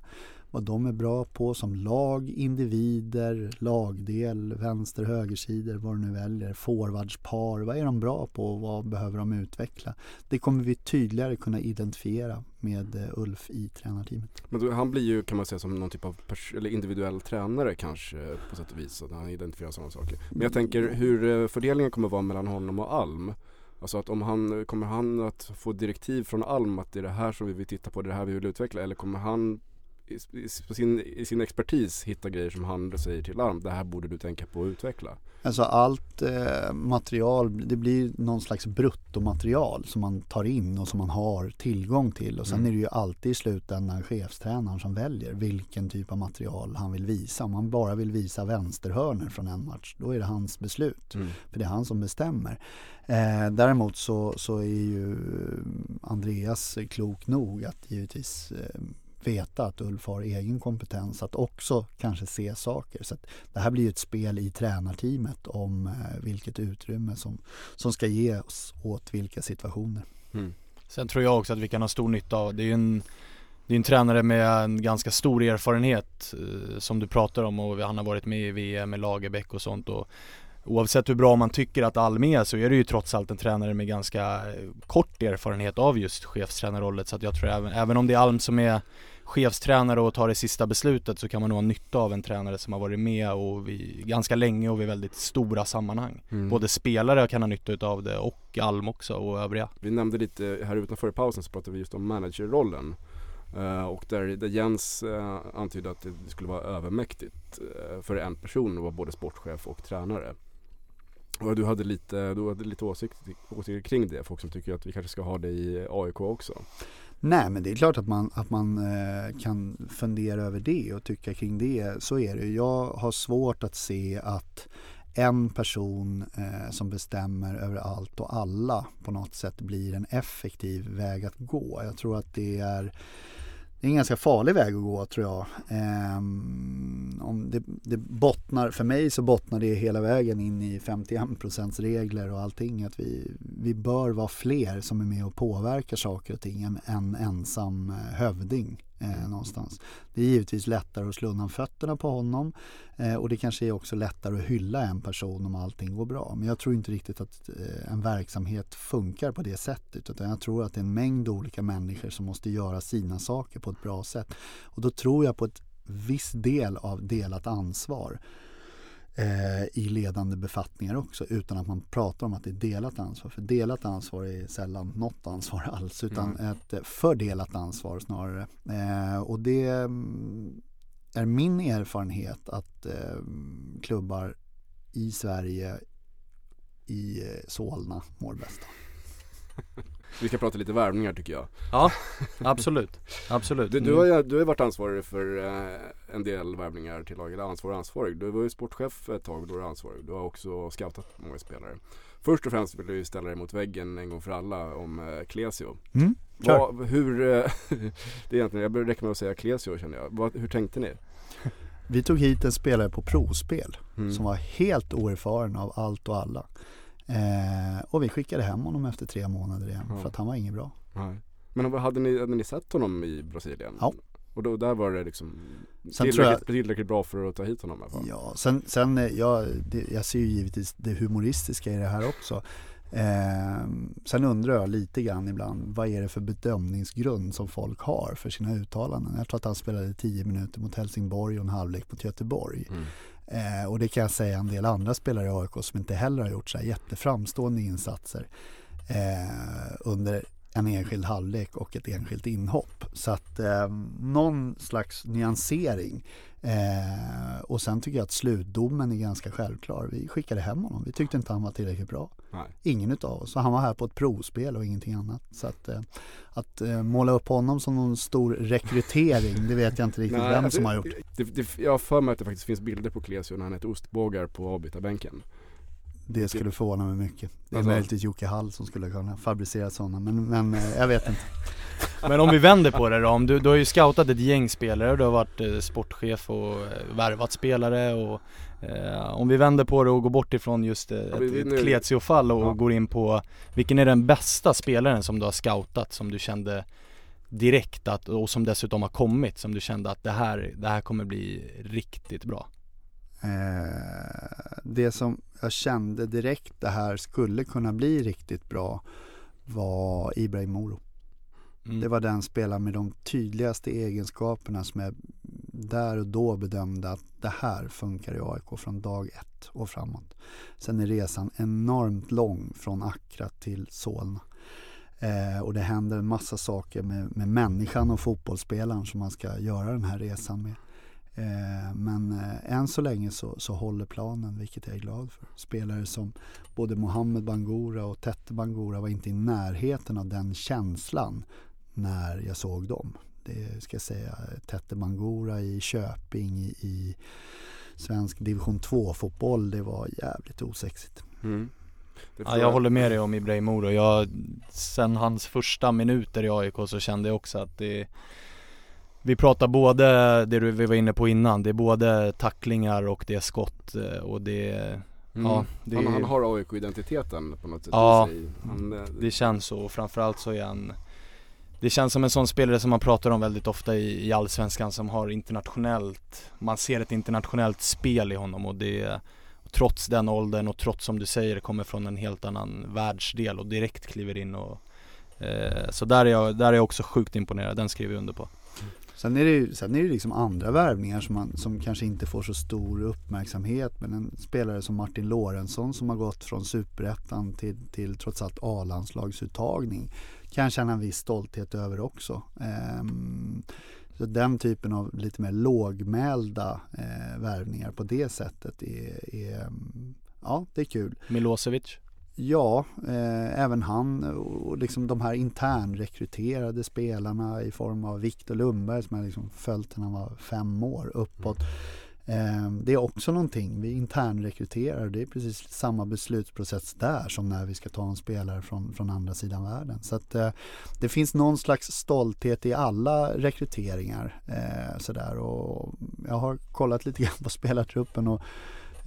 S2: Vad de är bra på som lag, individer, lagdel, vänster högersidor, vad du nu väljer, forwardspar. Vad är de bra på och vad behöver de utveckla? Det kommer vi tydligare kunna identifiera med eh, Ulf i tränarteamet.
S1: Men han blir ju kan man säga som någon typ av eller individuell tränare kanske på sätt och vis. Att han identifierar sådana saker. Men jag tänker hur eh, fördelningen kommer vara mellan honom och Alm. Alltså att om han, kommer han att få direktiv från Alm att det är det här som vi vill titta på, det är det här vi vill utveckla? Eller kommer han på sin, i sin expertis hitta grejer som han säger till Alm, det här borde du tänka på att utveckla.
S2: Alltså allt eh, material, det blir någon slags bruttomaterial som man tar in och som man har tillgång till. Och sen
S1: Mm.
S2: är det ju alltid i slutändan chefstränaren som väljer vilken typ av material han vill visa. Om han bara vill visa vänsterhörner från en match, då är det hans beslut. För det är han som bestämmer. Eh, däremot så, så är ju Andreas klok nog att givetvis eh, veta att Ulf har egen kompetens att också kanske se saker. Så att det här blir ju ett spel i tränarteamet om eh, vilket utrymme som, som ska ges åt vilka situationer.
S1: Mm.
S3: Sen tror jag också att vi kan ha stor nytta av, det är ju en det är en tränare med en ganska stor erfarenhet eh, som du pratar om och han har varit med i VM med Lagerbäck och sånt och Oavsett hur bra man tycker att Alm är så är det ju trots allt en tränare med ganska eh, kort erfarenhet av just chefstränarrollen så att jag tror även, även om det är Alm som är chefstränare och tar det sista beslutet så kan man nog ha nytta av en tränare som har varit med och vi, ganska länge och vid väldigt stora sammanhang.
S1: Mm.
S3: Både spelare kan ha nytta utav det och Alm också och övriga.
S1: Vi nämnde lite här utanför pausen så pratade vi just om managerrollen. Eh, och där, där Jens uh, antydde att det skulle vara övermäktigt eh, för en person att vara både sportchef och tränare. Och du hade lite, du hade lite åsikter, åsikter kring det, folk som tycker att vi kanske ska ha det i AIK också.
S2: Nej men det är klart att man, att man eh, kan fundera över det och tycka kring det. Så är det. Jag har svårt att se att en person eh, som bestämmer över allt och alla på något sätt blir en effektiv väg att gå. Jag tror att det är det är en ganska farlig väg att gå tror jag. Eh, om det, det bottnar, för mig så bottnar det hela vägen in i 51% regler och allting. Att vi, vi bör vara fler som är med och påverkar saker och ting än en ensam eh, hövding eh, någonstans. Det är givetvis lättare att slå undan fötterna på honom eh, och det kanske är också lättare att hylla en person om allting går bra. Men jag tror inte riktigt att eh, en verksamhet funkar på det sättet utan jag tror att det är en mängd olika människor som måste göra sina saker på ett bra sätt. Och då tror jag på ett viss del av delat ansvar eh, i ledande befattningar också utan att man pratar om att det är delat ansvar. För delat ansvar är sällan något ansvar alls utan ett eh, fördelat ansvar snarare. Eh, och det mm, är min erfarenhet att eh, klubbar i Sverige i eh, Solna mår bäst.
S1: Vi ska prata lite värvningar tycker jag.
S3: Ja, absolut. Absolut.
S1: Du, du, har, ju- du har ju varit ansvarig för eh, en del värvningar till laget, ansvarig och ansvarig. Du var ju sportchef ett tag, då var du ansvarig. Du har också scoutat många spelare. Först och främst vill du ställa dig mot väggen en gång för alla om eh, Clesio.
S2: Mm.
S1: Vad, hur, eh, det är egentligen, jag börjar räcka med att säga Clesio känner jag. Vad, hur tänkte ni?
S2: Vi tog hit en spelare på provspel
S1: Mm.
S2: som var helt oerfaren av allt och alla. Eh, och vi skickade hem honom efter tre månader igen
S1: Ja.
S2: för att han var inget bra.
S1: Nej. Men hade ni, hade ni sett honom i Brasilien?
S2: Ja.
S1: Och då, där var det liksom tillräckligt,
S2: jag-
S1: tillräckligt bra för att ta hit honom?
S2: Ja, sen, sen eh, jag, det, jag ser ju givetvis det humoristiska i det här också. Eh, sen undrar jag lite grann ibland, vad är det för bedömningsgrund som folk har för sina uttalanden? Jag tror att han spelade 10 minuter mot Helsingborg och en halvlek mot Göteborg.
S1: Mm.
S2: Eh, och det kan jag säga en del andra spelare i AIK som inte heller har gjort så här jätteframstående insatser eh, under en enskild halvlek och ett enskilt inhopp. Så att eh, någon slags nyansering. Eh, och sen tycker jag att slutdomen är ganska självklar. Vi skickade hem honom. Vi tyckte inte han var tillräckligt bra.
S1: Nej.
S2: Ingen utav oss. Så han var här på ett provspel och ingenting annat. Så att, eh, att eh, måla upp honom som någon stor rekrytering, det vet jag inte riktigt
S1: Nej,
S2: vem
S1: alltså,
S2: som har gjort.
S1: Det, det, jag har för mig att det faktiskt finns bilder på Clesio när han äter ostbågar på avbytarbänken.
S2: Det skulle förvåna mig mycket. Det är
S1: Alltså-
S2: möjligtvis Jocke Hall som skulle kunna fabricera sådana, men, men eh, jag vet inte.
S3: Men om vi vänder på det då, om du, du har ju scoutat ett gäng spelare och du har varit eh, sportchef och eh, värvat spelare och eh, Om vi vänder på det och går bort ifrån just eh,
S1: Ja,
S3: ett, ett Clezio-fall och
S1: Ja.
S3: går in på Vilken är den bästa spelaren som du har scoutat som du kände direkt att, och som dessutom har kommit som du kände att det här, det här kommer bli riktigt bra?
S2: Eh, det som jag kände direkt det här skulle kunna bli riktigt bra var Ibrahim Moro.
S3: Mm.
S2: Det var den spelaren med de tydligaste egenskaperna som jag där och då bedömde att det här funkar i AIK från dag ett och framåt. Sen är resan enormt lång från Accra till Solna. Eh, och det händer en massa saker med, med människan och fotbollsspelaren som man ska göra den här resan med. Eh, men eh, än så länge så, så håller planen, vilket jag är glad för. Spelare som både Mohamed Bangura och Tette Bangura var inte i närheten av den känslan när jag såg dem. Det ska jag säga, Tette Bangura i Köping i, i svensk division 2-fotboll, det var jävligt osexigt.
S1: Mm.
S3: Ja, jag håller med dig om Ibrahim Moro. Jag, sen hans första minuter i AIK så kände jag också att det Vi pratar både det du- vi var inne på innan, det är både tacklingar och det är skott eh, och det
S1: Mm.
S3: Ja, det,
S1: han, han har AIK-identiteten på något sätt
S3: Ja.
S1: Han, eh,
S3: det känns så och framförallt så är han Det känns som en sån spelare som man pratar om väldigt ofta i, i Allsvenskan som har internationellt Man ser ett internationellt spel i honom och det Trots den åldern och trots som du säger kommer från en helt annan världsdel och direkt kliver in och eh, Så där är, jag, där är jag också sjukt imponerad, den skriver jag under på
S2: Sen är det ju sen är det liksom andra värvningar som, man, som kanske inte får så stor uppmärksamhet. Men en spelare som Martin Lorentzon som har gått från superettan till, till trots allt A-landslagsuttagning kan jag känna en viss stolthet över också. Ehm, så den typen av lite mer lågmälda eh, värvningar på det sättet är, är ja, det är kul.
S3: Milosevic
S2: Ja, eh, även han och liksom de här internrekryterade spelarna i form av Viktor Lundberg som jag liksom följt när han var fem år uppåt. Eh, det är också någonting, vi internrekryterar det är precis samma beslutsprocess där som när vi ska ta en spelare från, från andra sidan världen. Så att eh, det finns någon slags stolthet i alla rekryteringar. Eh, sådär. Och jag har kollat lite grann på spelartruppen och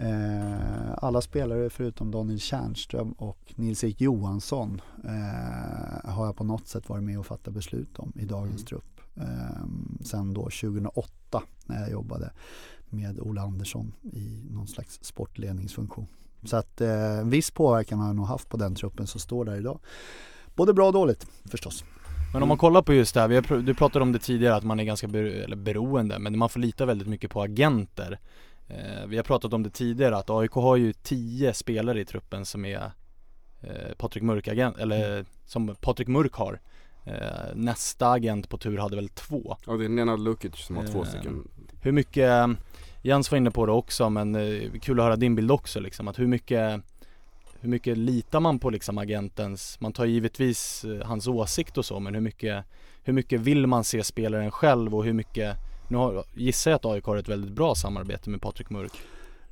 S2: Eh, alla spelare förutom Daniel Tjärnström och Nils-Erik Johansson eh, har jag på något sätt varit med och fattat beslut om i dagens
S1: Mm.
S2: trupp. Eh, sen då 2008 när jag jobbade med Ola Andersson i någon slags sportledningsfunktion. Så att eh, viss påverkan har jag nog haft på den truppen som står där idag. Både bra och dåligt förstås.
S3: Men om man kollar på just det här, du pratade om det tidigare att man är ganska bero, eller beroende, men man får lita väldigt mycket på agenter. Eh, vi har pratat om det tidigare att AIK har ju 10 spelare i truppen som är eh, Patrik Mörk agent, eller som Patrik Mörk har. Eh, nästa agent på tur hade väl två.
S1: Ja det är Nenad Lukic som har två stycken.
S3: Hur mycket, Jens var inne på det också men kul att höra din bild också liksom, att hur mycket hur mycket litar man på liksom agentens, man tar givetvis hans åsikt och så men hur mycket Hur mycket vill man se spelaren själv och hur mycket nu har, gissar jag att AIK har ett väldigt bra samarbete med Patrik Mörk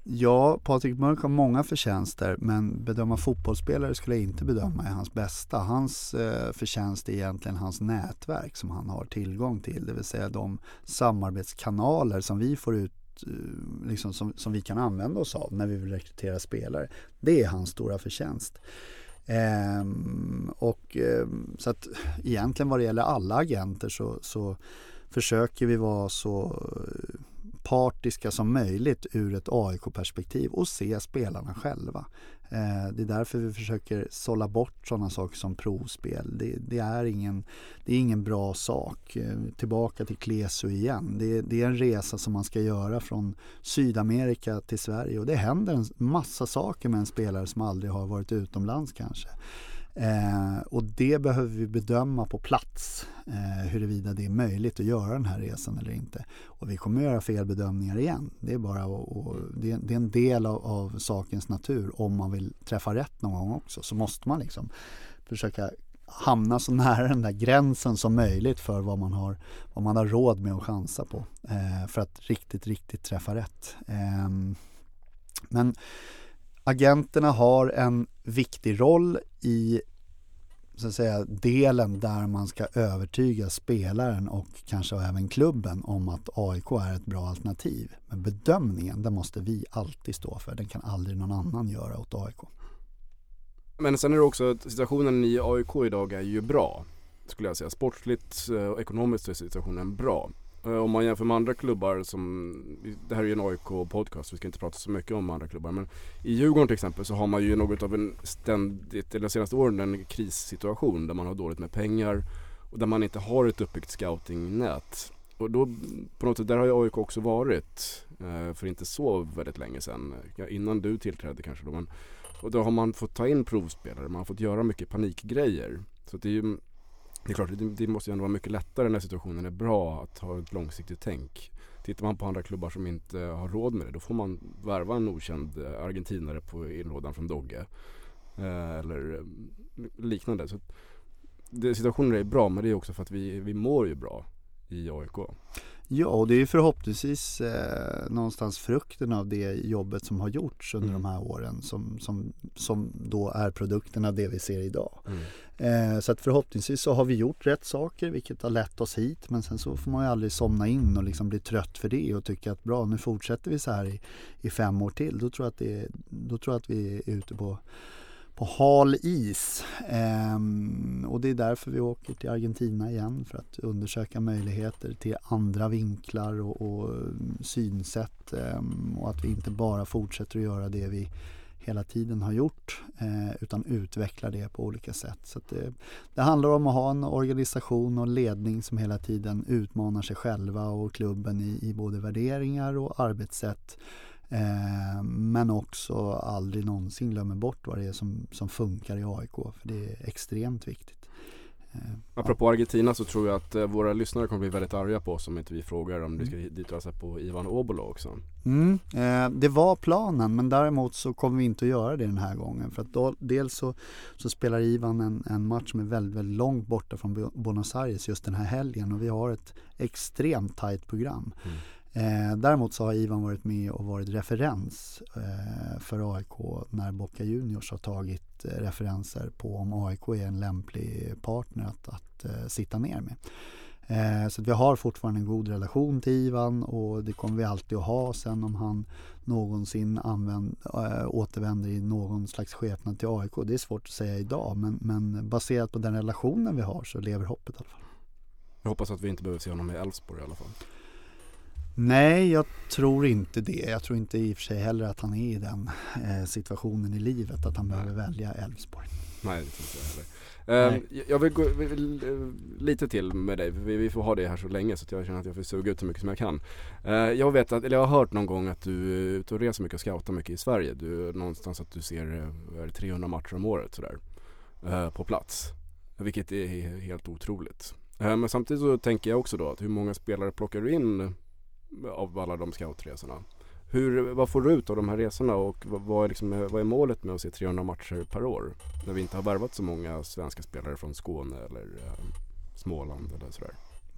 S2: Ja, Patrik Mörk har många förtjänster men bedöma fotbollsspelare skulle jag inte bedöma är hans bästa. Hans eh, förtjänst är egentligen hans nätverk som han har tillgång till. Det vill säga de samarbetskanaler som vi får ut eh, liksom som, som vi kan använda oss av när vi vill rekrytera spelare. Det är hans stora förtjänst. Ehm, och ehm, så att egentligen vad det gäller alla agenter så, så försöker vi vara så eh, partiska som möjligt ur ett AIK-perspektiv och se spelarna själva. Eh, det är därför vi försöker sålla bort sådana saker som provspel. Det, det, är, ingen, det är ingen bra sak. Eh, tillbaka till Klesu igen. Det, det är en resa som man ska göra från Sydamerika till Sverige och det händer en massa saker med en spelare som aldrig har varit utomlands kanske. Eh, och det behöver vi bedöma på plats eh, huruvida det är möjligt att göra den här resan eller inte. Och vi kommer göra felbedömningar igen. Det är, bara och, och det, det är en del av, av, sakens natur. Om man vill träffa rätt någon gång också så måste man liksom försöka hamna så nära den där gränsen som möjligt för vad man har, vad man har råd med att chansa på. Eh, för att riktigt, riktigt träffa rätt. Ehm, men agenterna har en viktig roll i så att säga, delen där man ska övertyga spelaren och kanske även klubben om att AIK är ett bra alternativ. Men bedömningen, den måste vi alltid stå för. Den kan aldrig någon annan göra åt AIK.
S1: Men sen är det också att situationen i AIK idag är ju bra. Skulle jag säga. Sportsligt eh, och ekonomiskt är situationen bra. Eh, om man jämför med andra klubbar som, det här är ju en AIK-podcast, vi ska inte prata så mycket om andra klubbar. Men i Djurgården till exempel så har man ju något av en ständigt, eller de senaste åren en krissituation där man har dåligt med pengar och där man inte har ett uppbyggt scoutingnät. Och då på något sätt, där har ju AIK också varit eh, för inte så väldigt länge sedan. Innan du tillträdde kanske då. Men, och då har man fått ta in provspelare, man har fått göra mycket panikgrejer. Så det är ju det är klart, det, det måste ju ändå vara mycket lättare när situationen är bra att ha ett långsiktigt tänk. Tittar man på andra klubbar som inte har råd med det då får man värva en okänd eh, argentinare på inlådan från Dogge. Eh, eller eh, liknande. Så det, situationen är bra men det är också för att vi, vi mår ju bra i AIK.
S2: Ja, och det är förhoppningsvis eh, någonstans frukten av det jobbet som har gjorts under
S1: Mm.
S2: de här åren som, som, som då är produkten av det vi ser idag.
S1: Mm.
S2: Eh, så att förhoppningsvis så har vi gjort rätt saker vilket har lett oss hit men sen så får man ju aldrig somna in och liksom bli trött för det och tycka att bra nu fortsätter vi så här i, i fem år till. Då tror jag att, det, då tror jag att vi är ute på på hal is. Ehm, och det är därför vi åker till Argentina igen för att undersöka möjligheter till andra vinklar och, och mm, synsätt ehm, och att vi inte bara fortsätter att göra det vi hela tiden har gjort eh, utan utvecklar det på olika sätt. Så att det, det handlar om att ha en organisation och ledning som hela tiden utmanar sig själva och klubben i, i både värderingar och arbetssätt. Eh, men också aldrig någonsin glömmer bort vad det är som, som funkar i AIK för det är extremt viktigt. Eh,
S1: Apropå Argentina så tror jag att eh, våra lyssnare kommer bli väldigt arga på oss om inte vi frågar om vi ska dit och på Ivan Obolo också.
S2: Mm, eh, det var planen men däremot så kommer vi inte att göra det den här gången. För att då, dels så, så spelar Ivan en, en match som är väldigt, väldigt långt borta från Bu- Buenos Aires just den här helgen och vi har ett extremt tajt program.
S1: Mm.
S2: Eh, däremot så har Ivan varit med och varit referens eh, för AIK när Boca Juniors har tagit eh, referenser på om AIK är en lämplig partner att, att eh, sitta ner med. Eh, så att vi har fortfarande en god relation till Ivan och det kommer vi alltid att ha sen om han någonsin använd, äh, återvänder i någon slags skepnad till AIK. Det är svårt att säga idag men, men baserat på den relationen vi har så lever hoppet i alla fall.
S1: Jag hoppas att vi inte behöver se honom i Elfsborg i alla fall.
S2: Nej, jag tror inte det. Jag tror inte i och för sig heller att han är i den eh, situationen i livet att han behöver välja Elfsborg.
S1: Nej det tror inte jag heller. Eh,
S3: Nej.
S1: jag vill gå vill, eh, lite till med dig, vi, vi får ha det här så länge så att jag känner att jag får suga ut så mycket som jag kan. Eh, jag vet att, eller jag har hört någon gång att du är ute och reser mycket och scoutar mycket i Sverige. Du, någonstans att du ser eh, vad är det, 300 matcher om året sådär. Eh, på plats. Vilket är he- helt otroligt. Eh, men samtidigt så tänker jag också då att hur många spelare plockar du in av alla de scoutresorna? Hur, vad får du ut av de här resorna och vad, är liksom, vad är målet med att se 300 matcher per år? När vi inte har värvat så många svenska spelare från Skåne eller eh, Småland eller sådär.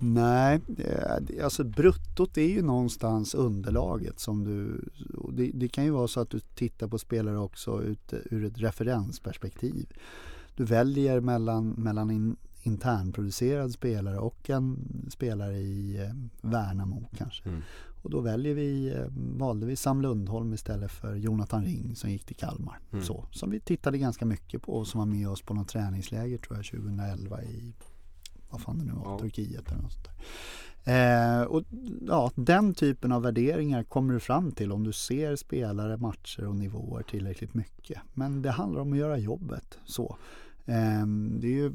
S2: Nej, det- alltså bruttot är ju någonstans underlaget som du, det, det kan ju vara så att du tittar på spelare också ut, ur ett referensperspektiv. Du väljer mellan, mellan in, internproducerad spelare och en spelare i eh, Värnamo kanske.
S1: Mm.
S2: Och då väljer vi, eh, valde vi Sam Lundholm istället för Jonathan Ring som gick till Kalmar.
S1: Mm.
S2: Så, som vi tittade ganska mycket på och som var med oss på något träningsläger tror jag 2011 i, vad fan det nu var,
S1: Ja.
S2: Turkiet eller något sånt där. Eh, och ja, den typen av värderingar kommer du fram till om du ser spelare, matcher och nivåer tillräckligt mycket. Men det handlar om att göra jobbet så. Ehm, det är ju,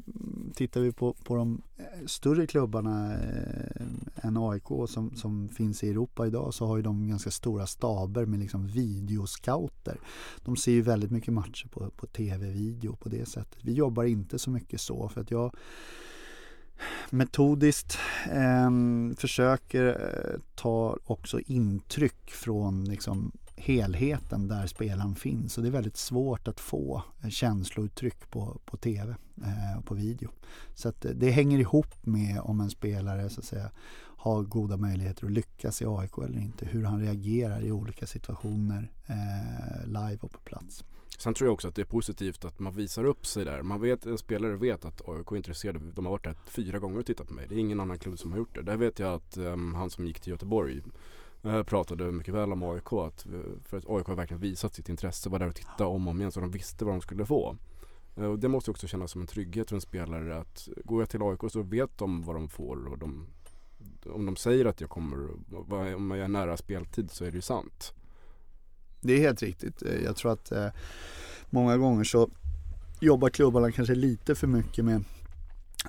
S2: tittar vi på, på de eh, större klubbarna eh, än AIK som, som finns i Europa idag så har ju de ganska stora staber med liksom videoscouter. De ser ju väldigt mycket matcher på, på tv-video på det sättet. Vi jobbar inte så mycket så för att jag metodiskt ehm, eh, försöker ta också intryck från liksom, helheten där spelaren finns och det är väldigt svårt att få känslouttryck på, på tv eh, och på video. Så att eh, det hänger ihop med om en spelare så att säga har goda möjligheter att lyckas i AIK eller inte. Hur han reagerar i olika situationer eh, live och på plats.
S1: Sen tror jag också att det är positivt att man visar upp sig där. Man vet, en spelare vet att AIK är intresserade. De har varit där fyra gånger och tittat på mig. Det är ingen annan klubb som har gjort det. Där vet jag att um, han som gick till Göteborg jag pratade mycket väl om AIK. Att, för att AIK har verkligen visat sitt intresse. Var där och tittade om och om igen så de visste vad de skulle få. Eh, och det måste också kännas som en trygghet för en spelare att går jag till AIK så vet de vad de får. Och de, om de säger att jag kommer, om jag är nära speltid så är det ju sant.
S2: Det är helt riktigt. Eh, jag tror att eh, många gånger så jobbar klubbarna kanske lite för mycket med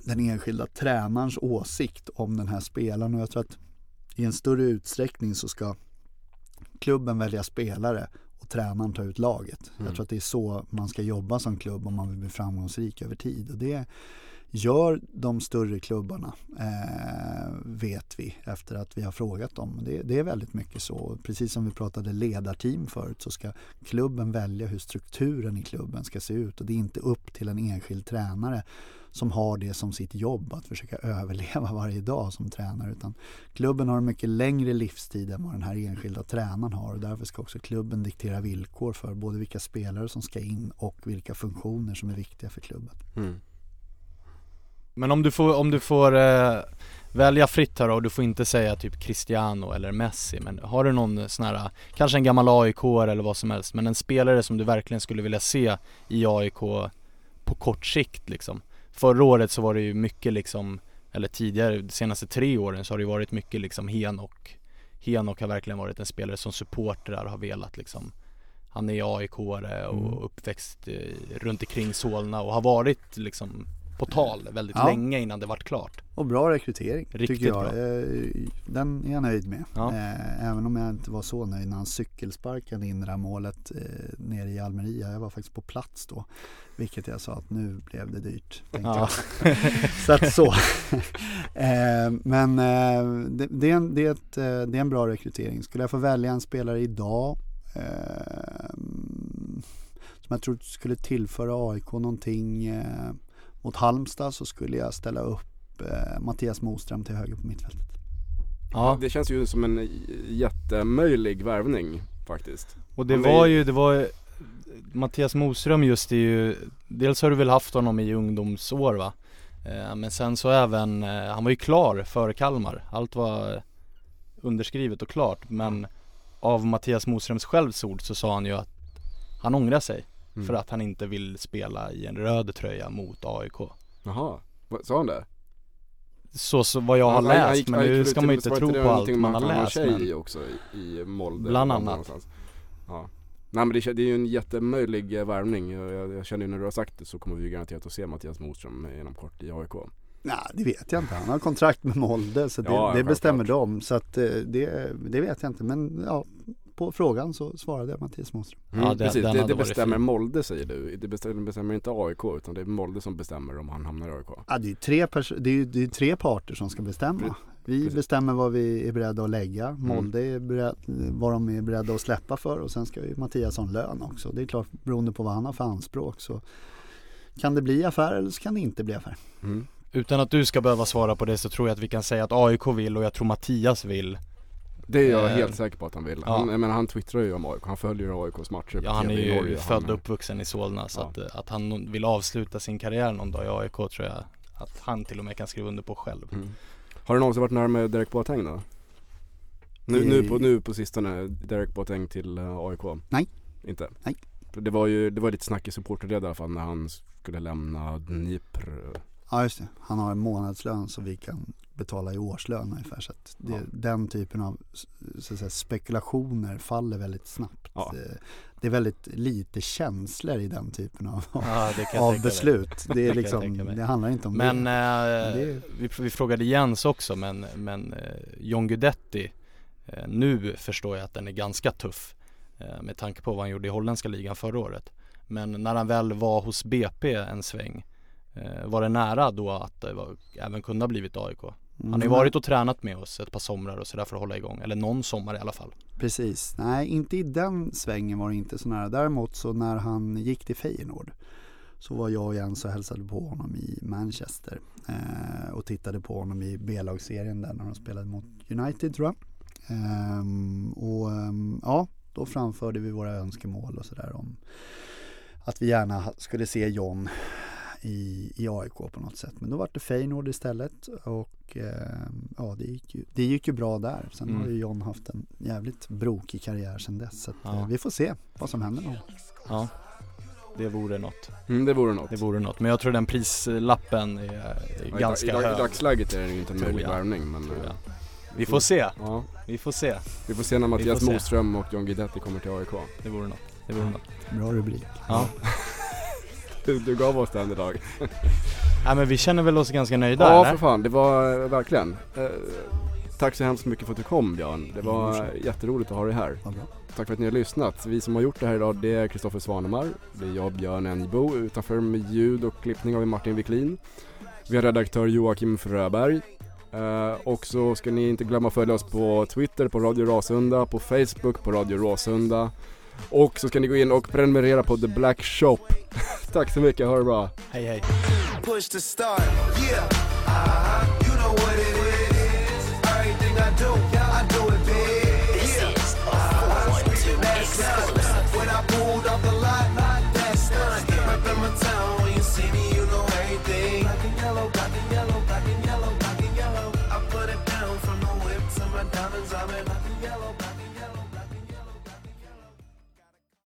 S2: den enskilda tränarens åsikt om den här spelaren och jag tror att i en större utsträckning så ska klubben välja spelare och tränaren ta ut laget.
S1: Mm.
S2: Jag tror att det är så man ska jobba som klubb om man vill bli framgångsrik över tid och det gör de större klubbarna, eh, vet vi efter att vi har frågat dem. Det, det är väldigt mycket så. Precis som vi pratade ledarteam förut så ska klubben välja hur strukturen i klubben ska se ut och det är inte upp till en enskild tränare som har det som sitt jobb att försöka överleva varje dag som tränare utan klubben har en mycket längre livstid än vad den här enskilda tränaren har och därför ska också klubben diktera villkor för både vilka spelare som ska in och vilka funktioner som är viktiga för klubben.
S1: Mm.
S3: Men om du får, om du får eh, välja fritt här då, och du får inte säga typ Cristiano eller Messi Men har du någon sån här, kanske en gammal AIK eller vad som helst Men en spelare som du verkligen skulle vilja se i AIK på kort sikt liksom Förra året så var det ju mycket liksom, eller tidigare, de senaste tre åren så har det ju varit mycket liksom Henok Henok har verkligen varit en spelare som supportrar har velat liksom Han är aik och
S2: Mm.
S3: uppväxt eh, runt omkring Solna och har varit liksom på tal väldigt
S2: Ja.
S3: länge innan det vart klart.
S2: Och bra rekrytering
S3: Riktigt
S2: tycker jag.
S3: bra.
S2: Eh, Den är jag nöjd med.
S3: Ja.
S2: Eh, Även om jag inte var så nöjd när han cykelsparkade in det där målet eh, nere i Almeria. Jag var faktiskt på plats då. Vilket jag sa att nu blev det dyrt.
S3: Ja.
S2: så att så. Men det, är en, det, är ett, det är en bra rekrytering. Skulle jag få välja en spelare idag som jag tror skulle tillföra AIK någonting mot Halmstad så skulle jag ställa upp eh, Mattias Moström till höger på mittfältet.
S3: Ja,
S1: Det känns ju som en jättemöjlig värvning faktiskt.
S3: och det var
S1: ju-
S3: det var Mattias Moström just är ju, dels har du väl haft honom i ungdomsår va? Eh, Men sen så även, eh, han var ju klar för Kalmar. Allt var underskrivet och klart men av Mattias Moströms självs ord så sa han ju att han ångrar sig
S1: Mm.
S3: för att han inte vill spela i en röd tröja mot AIK.
S1: Jaha, Vad- sa han det?
S3: Så, så vad jag har
S1: Han- han- han
S3: läst
S1: gick-
S3: men
S1: han gick
S3: nu ska man ju inte tro
S1: det
S3: på allt
S1: någonting
S3: man har läst
S1: tjej
S3: men
S1: också i, i Molde
S3: Bland annat.
S1: Ja. Nej men det, det är ju en jättemöjlig eh, värvning. Jag, jag, jag känner ju när du har sagt det så kommer vi ju garanterat att se Mattias Moström inom kort i AIK.
S2: Nej, det vet jag inte. Han har kontrakt med Molde så det,
S1: Ja,
S2: det bestämmer de. Så att, eh, det, det vet jag inte. Men ja, på frågan så svarade jag Mattias Moström.
S1: Mm,
S3: Ja, det-
S1: precis, det, det bestämmer. Molde säger du. Det bestämmer, bestämmer inte AIK utan det är Molde som bestämmer om han hamnar i AIK.
S2: Ja, det, är ju tre det, är det är tre parter som ska bestämma. Vi
S1: precis.
S2: bestämmer vad vi är beredda att lägga.
S1: Mm.
S2: Molde är beredd, vad de är beredda att släppa för och sen ska ju Mattias ha en lön också. Det är klart beroende på vad han har för anspråk så kan det bli affär eller så kan det inte bli affär.
S1: Mm.
S3: Utan att du ska behöva svara på det så tror jag att vi kan säga att AIK vill och jag tror Mattias vill
S1: Det är jag
S3: Eh,
S1: helt säker på att han vill.
S3: ja.
S1: Han, jag menar, han twittrar ju om AIK. Han följer ju AIKs matcher på
S3: Ja han är ju
S1: Norge.
S3: född och uppvuxen i Solna så
S1: Ja.
S3: att, eh, att han vill avsluta sin karriär någon dag i AIK tror jag att han till och med kan skriva under på själv.
S1: Mm. Har du någonsin varit nära med Derek Boateng då? Nu, nu, på, nu på sistone, Derek Boateng till eh, AIK?
S2: Nej.
S1: Inte?
S2: Nej.
S1: För Det var ju det var lite snack i supporterled i alla fall när han skulle lämna Dnipr.
S2: Ja just det, han har en månadslön som vi kan betala i årslön ungefär. Så det,
S1: Ja.
S2: den typen av säga, spekulationer faller väldigt snabbt.
S1: Ja.
S2: Eh, Det är väldigt lite känslor i den typen av,
S3: Ja
S2: av beslut. Det, är liksom, det handlar inte om
S3: Men
S2: det.
S3: eh,
S2: det-
S3: vi, vi frågade Jens också men, men eh, John Guidetti eh, Nu förstår jag att den är ganska tuff eh, Med tanke på vad han gjorde i holländska ligan förra året Men när han väl var hos BP en sväng eh, Var det nära då att det var, även kunde ha blivit AIK? Han har ju
S2: Mm,
S3: varit och tränat med oss ett par somrar och sådär för att hålla igång Eller någon sommar i alla fall
S2: Precis, nej inte i den svängen var det inte så nära. Däremot så när han gick till Feyenoord så var jag och Jens och hälsade på honom i Manchester eh, och tittade på honom i B-lagsserien där när de spelade mot United tror jag. Ehm, och ehm, ja, då framförde vi våra önskemål och sådär om att vi gärna skulle se John i, i AIK på något sätt. Men då var det Feyenoord istället och ehm, ja, det gick, ju, det gick ju bra där. Sen
S3: Mm.
S2: har ju John haft en jävligt brokig karriär sedan dess. Så att,
S3: Ja.
S2: eh, vi får se vad som händer. Då.
S3: Ja Det vore något
S1: Mm, det vore något.
S3: Det vore något Men jag tror den prislappen är, är
S1: Ja,
S3: ganska
S1: i, dag, I
S3: hög
S1: dagsläget är det ju inte en möjlig värvning men eh.
S3: Vi får se,
S1: Ja,
S3: vi får se
S1: vi får se när Mattias. Moström och John Guidetti kommer till AIK.
S3: Det vore något, det vore något
S2: Bra rubrik.
S3: Ja,
S1: du, du gav oss den idag.
S3: Nej men vi känner väl oss ganska nöjda
S1: Ja
S3: eller?
S1: för fan, det var verkligen. Eh, tack så hemskt mycket för att du kom Björn. Det var
S2: mm,
S1: jätteroligt att ha dig här.
S2: Ja,
S1: tack för att ni har lyssnat. Vi som har gjort det här idag det är Kristoffer Svanemar, det är jag Björn Enjbo utanför med ljud och klippning av Martin Wiklin. Vi har redaktör Joakim Fröberg. Eh, och så ska ni inte glömma att följa oss på Twitter på Radio Råsunda, på Facebook på Radio Råsunda. Och så ska ni gå in och prenumerera på The Black Shop. Tack så mycket, ha det bra.
S4: Hej hej.